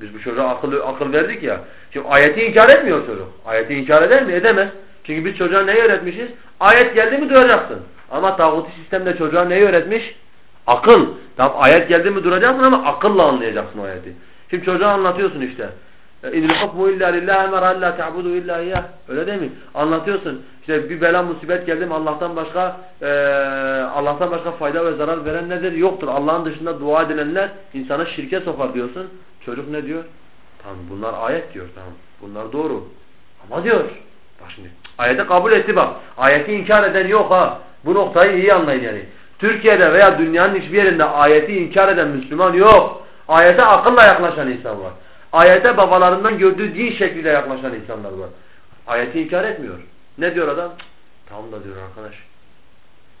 Biz bu çocuğa akıl, akıl verdik ya. Şimdi ayeti inkar etmiyor çocuk. Ayeti inkar eder mi? Edemez. Çünkü biz çocuğa neyi öğretmişiz? Ayet geldi mi duracaksın. Ama tağuti sistemde çocuğa neyi öğretmiş? Akıl. Tamam ayet geldi mi duracaksın ama akılla anlayacaksın o ayeti. Şimdi çocuğa anlatıyorsun işte. E, İdil hukmu illa lillahi emara illa. Öyle değil mi? Anlatıyorsun. İşte bir bela musibet geldi Allah'tan başka e, Allah'tan başka fayda ve zarar veren nedir? Yoktur. Allah'ın dışında dua edilenler insana şirke sokar diyorsun. Çocuk ne diyor? Tamam bunlar ayet diyor. Tamam bunlar doğru. Ama diyor. Bak şimdi ayeti kabul etti bak. Ayeti inkar eden yok ha. Bu noktayı iyi anlayın yani. Türkiye'de veya dünyanın hiçbir yerinde ayeti inkar eden Müslüman yok. Ayete akılla yaklaşan insan var. Ayete babalarından gördüğü din şekliyle yaklaşan insanlar var. Ayeti inkar etmiyor. Ne diyor adam? Tamam da diyor arkadaş.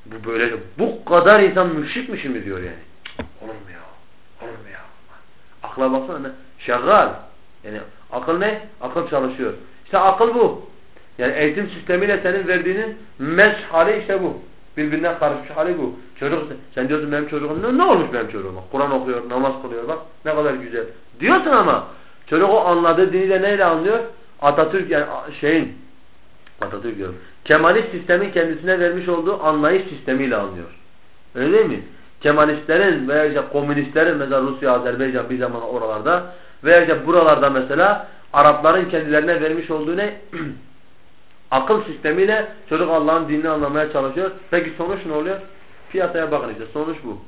Bu böyle bu kadar insan müşrik mi şimdi diyor yani. Olur mu ya? Olur mu ya? Akla baksana? Şagal. Yani akıl ne? Akıl çalışıyor. İşte akıl bu. Yani eğitim sistemiyle senin verdiğinin mesh hali işte bu. Birbirinden karışmış hali bu. Çocuk sen diyorsun benim çocuğum ne, ne olmuş benim çocuğuma? Kur'an okuyor, namaz kılıyor bak ne kadar güzel. Diyorsun ama çocuk o anladığı dini de neyle anlıyor? Atatürk yani şeyin Atatürk diyorum. Kemalist sistemin kendisine vermiş olduğu anlayış sistemiyle anlıyor. Öyle değil mi? Kemalistlerin veya işte komünistlerin mesela Rusya, Azerbaycan bir zaman oralarda veya işte buralarda mesela Arapların kendilerine vermiş olduğu ne? Akıl sistemiyle çocuk Allah'ın dinini anlamaya çalışıyor. Peki sonuç ne oluyor? Piyasaya bakın işte sonuç bu.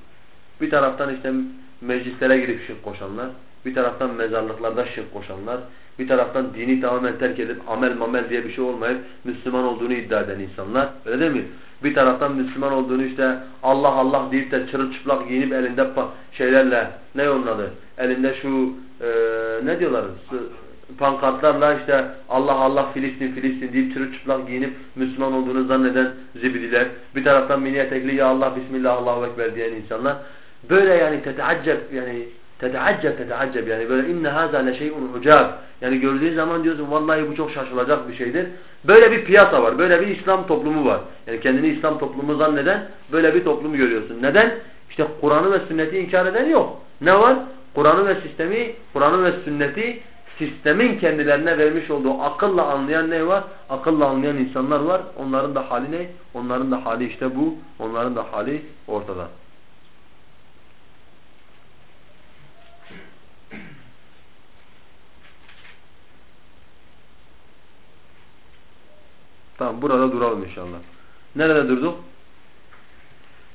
Bir taraftan işte meclislere girip şirk koşanlar, bir taraftan mezarlıklarda şirk koşanlar, bir taraftan dini tamamen terk edip amel mamel diye bir şey olmayıp Müslüman olduğunu iddia eden insanlar. Öyle değil mi? Bir taraftan Müslüman olduğunu işte Allah Allah deyip de çırılçıplak giyinip elinde şeylerle ne onun adı? Elinde şu e, ne diyorlar? Pankartlarla işte Allah Allah Filistin Filistin deyip çırılçıplak giyinip Müslüman olduğunu zanneden zibidiler. Bir taraftan mini etekli ya Allah Bismillah Allahu Ekber diyen insanlar. Böyle yani teteaccep yani teteaccep teteaccep yani böyle inne haza le şey'un ucab. Yani gördüğün zaman diyorsun vallahi bu çok şaşılacak bir şeydir. Böyle bir piyasa var. Böyle bir İslam toplumu var. Yani kendini İslam toplumu zanneden böyle bir toplumu görüyorsun. Neden? İşte Kur'an'ı ve sünneti inkar eden yok. Ne var? Kur'an'ı ve sistemi, Kur'an'ı ve sünneti sistemin kendilerine vermiş olduğu akılla anlayan ne var? Akılla anlayan insanlar var. Onların da hali ne? Onların da hali işte bu. Onların da hali ortada. Tamam burada duralım inşallah. Nerede durduk?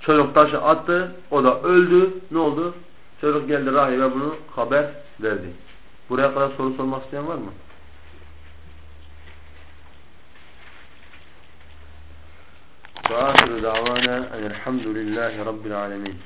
Çocuk taşı attı, o da öldü. Ne oldu? Çocuk geldi rahibe bunu haber verdi. Buraya kadar soru sormak isteyen var mı? وآخر دعوانا أن الحمد لله رب العالمين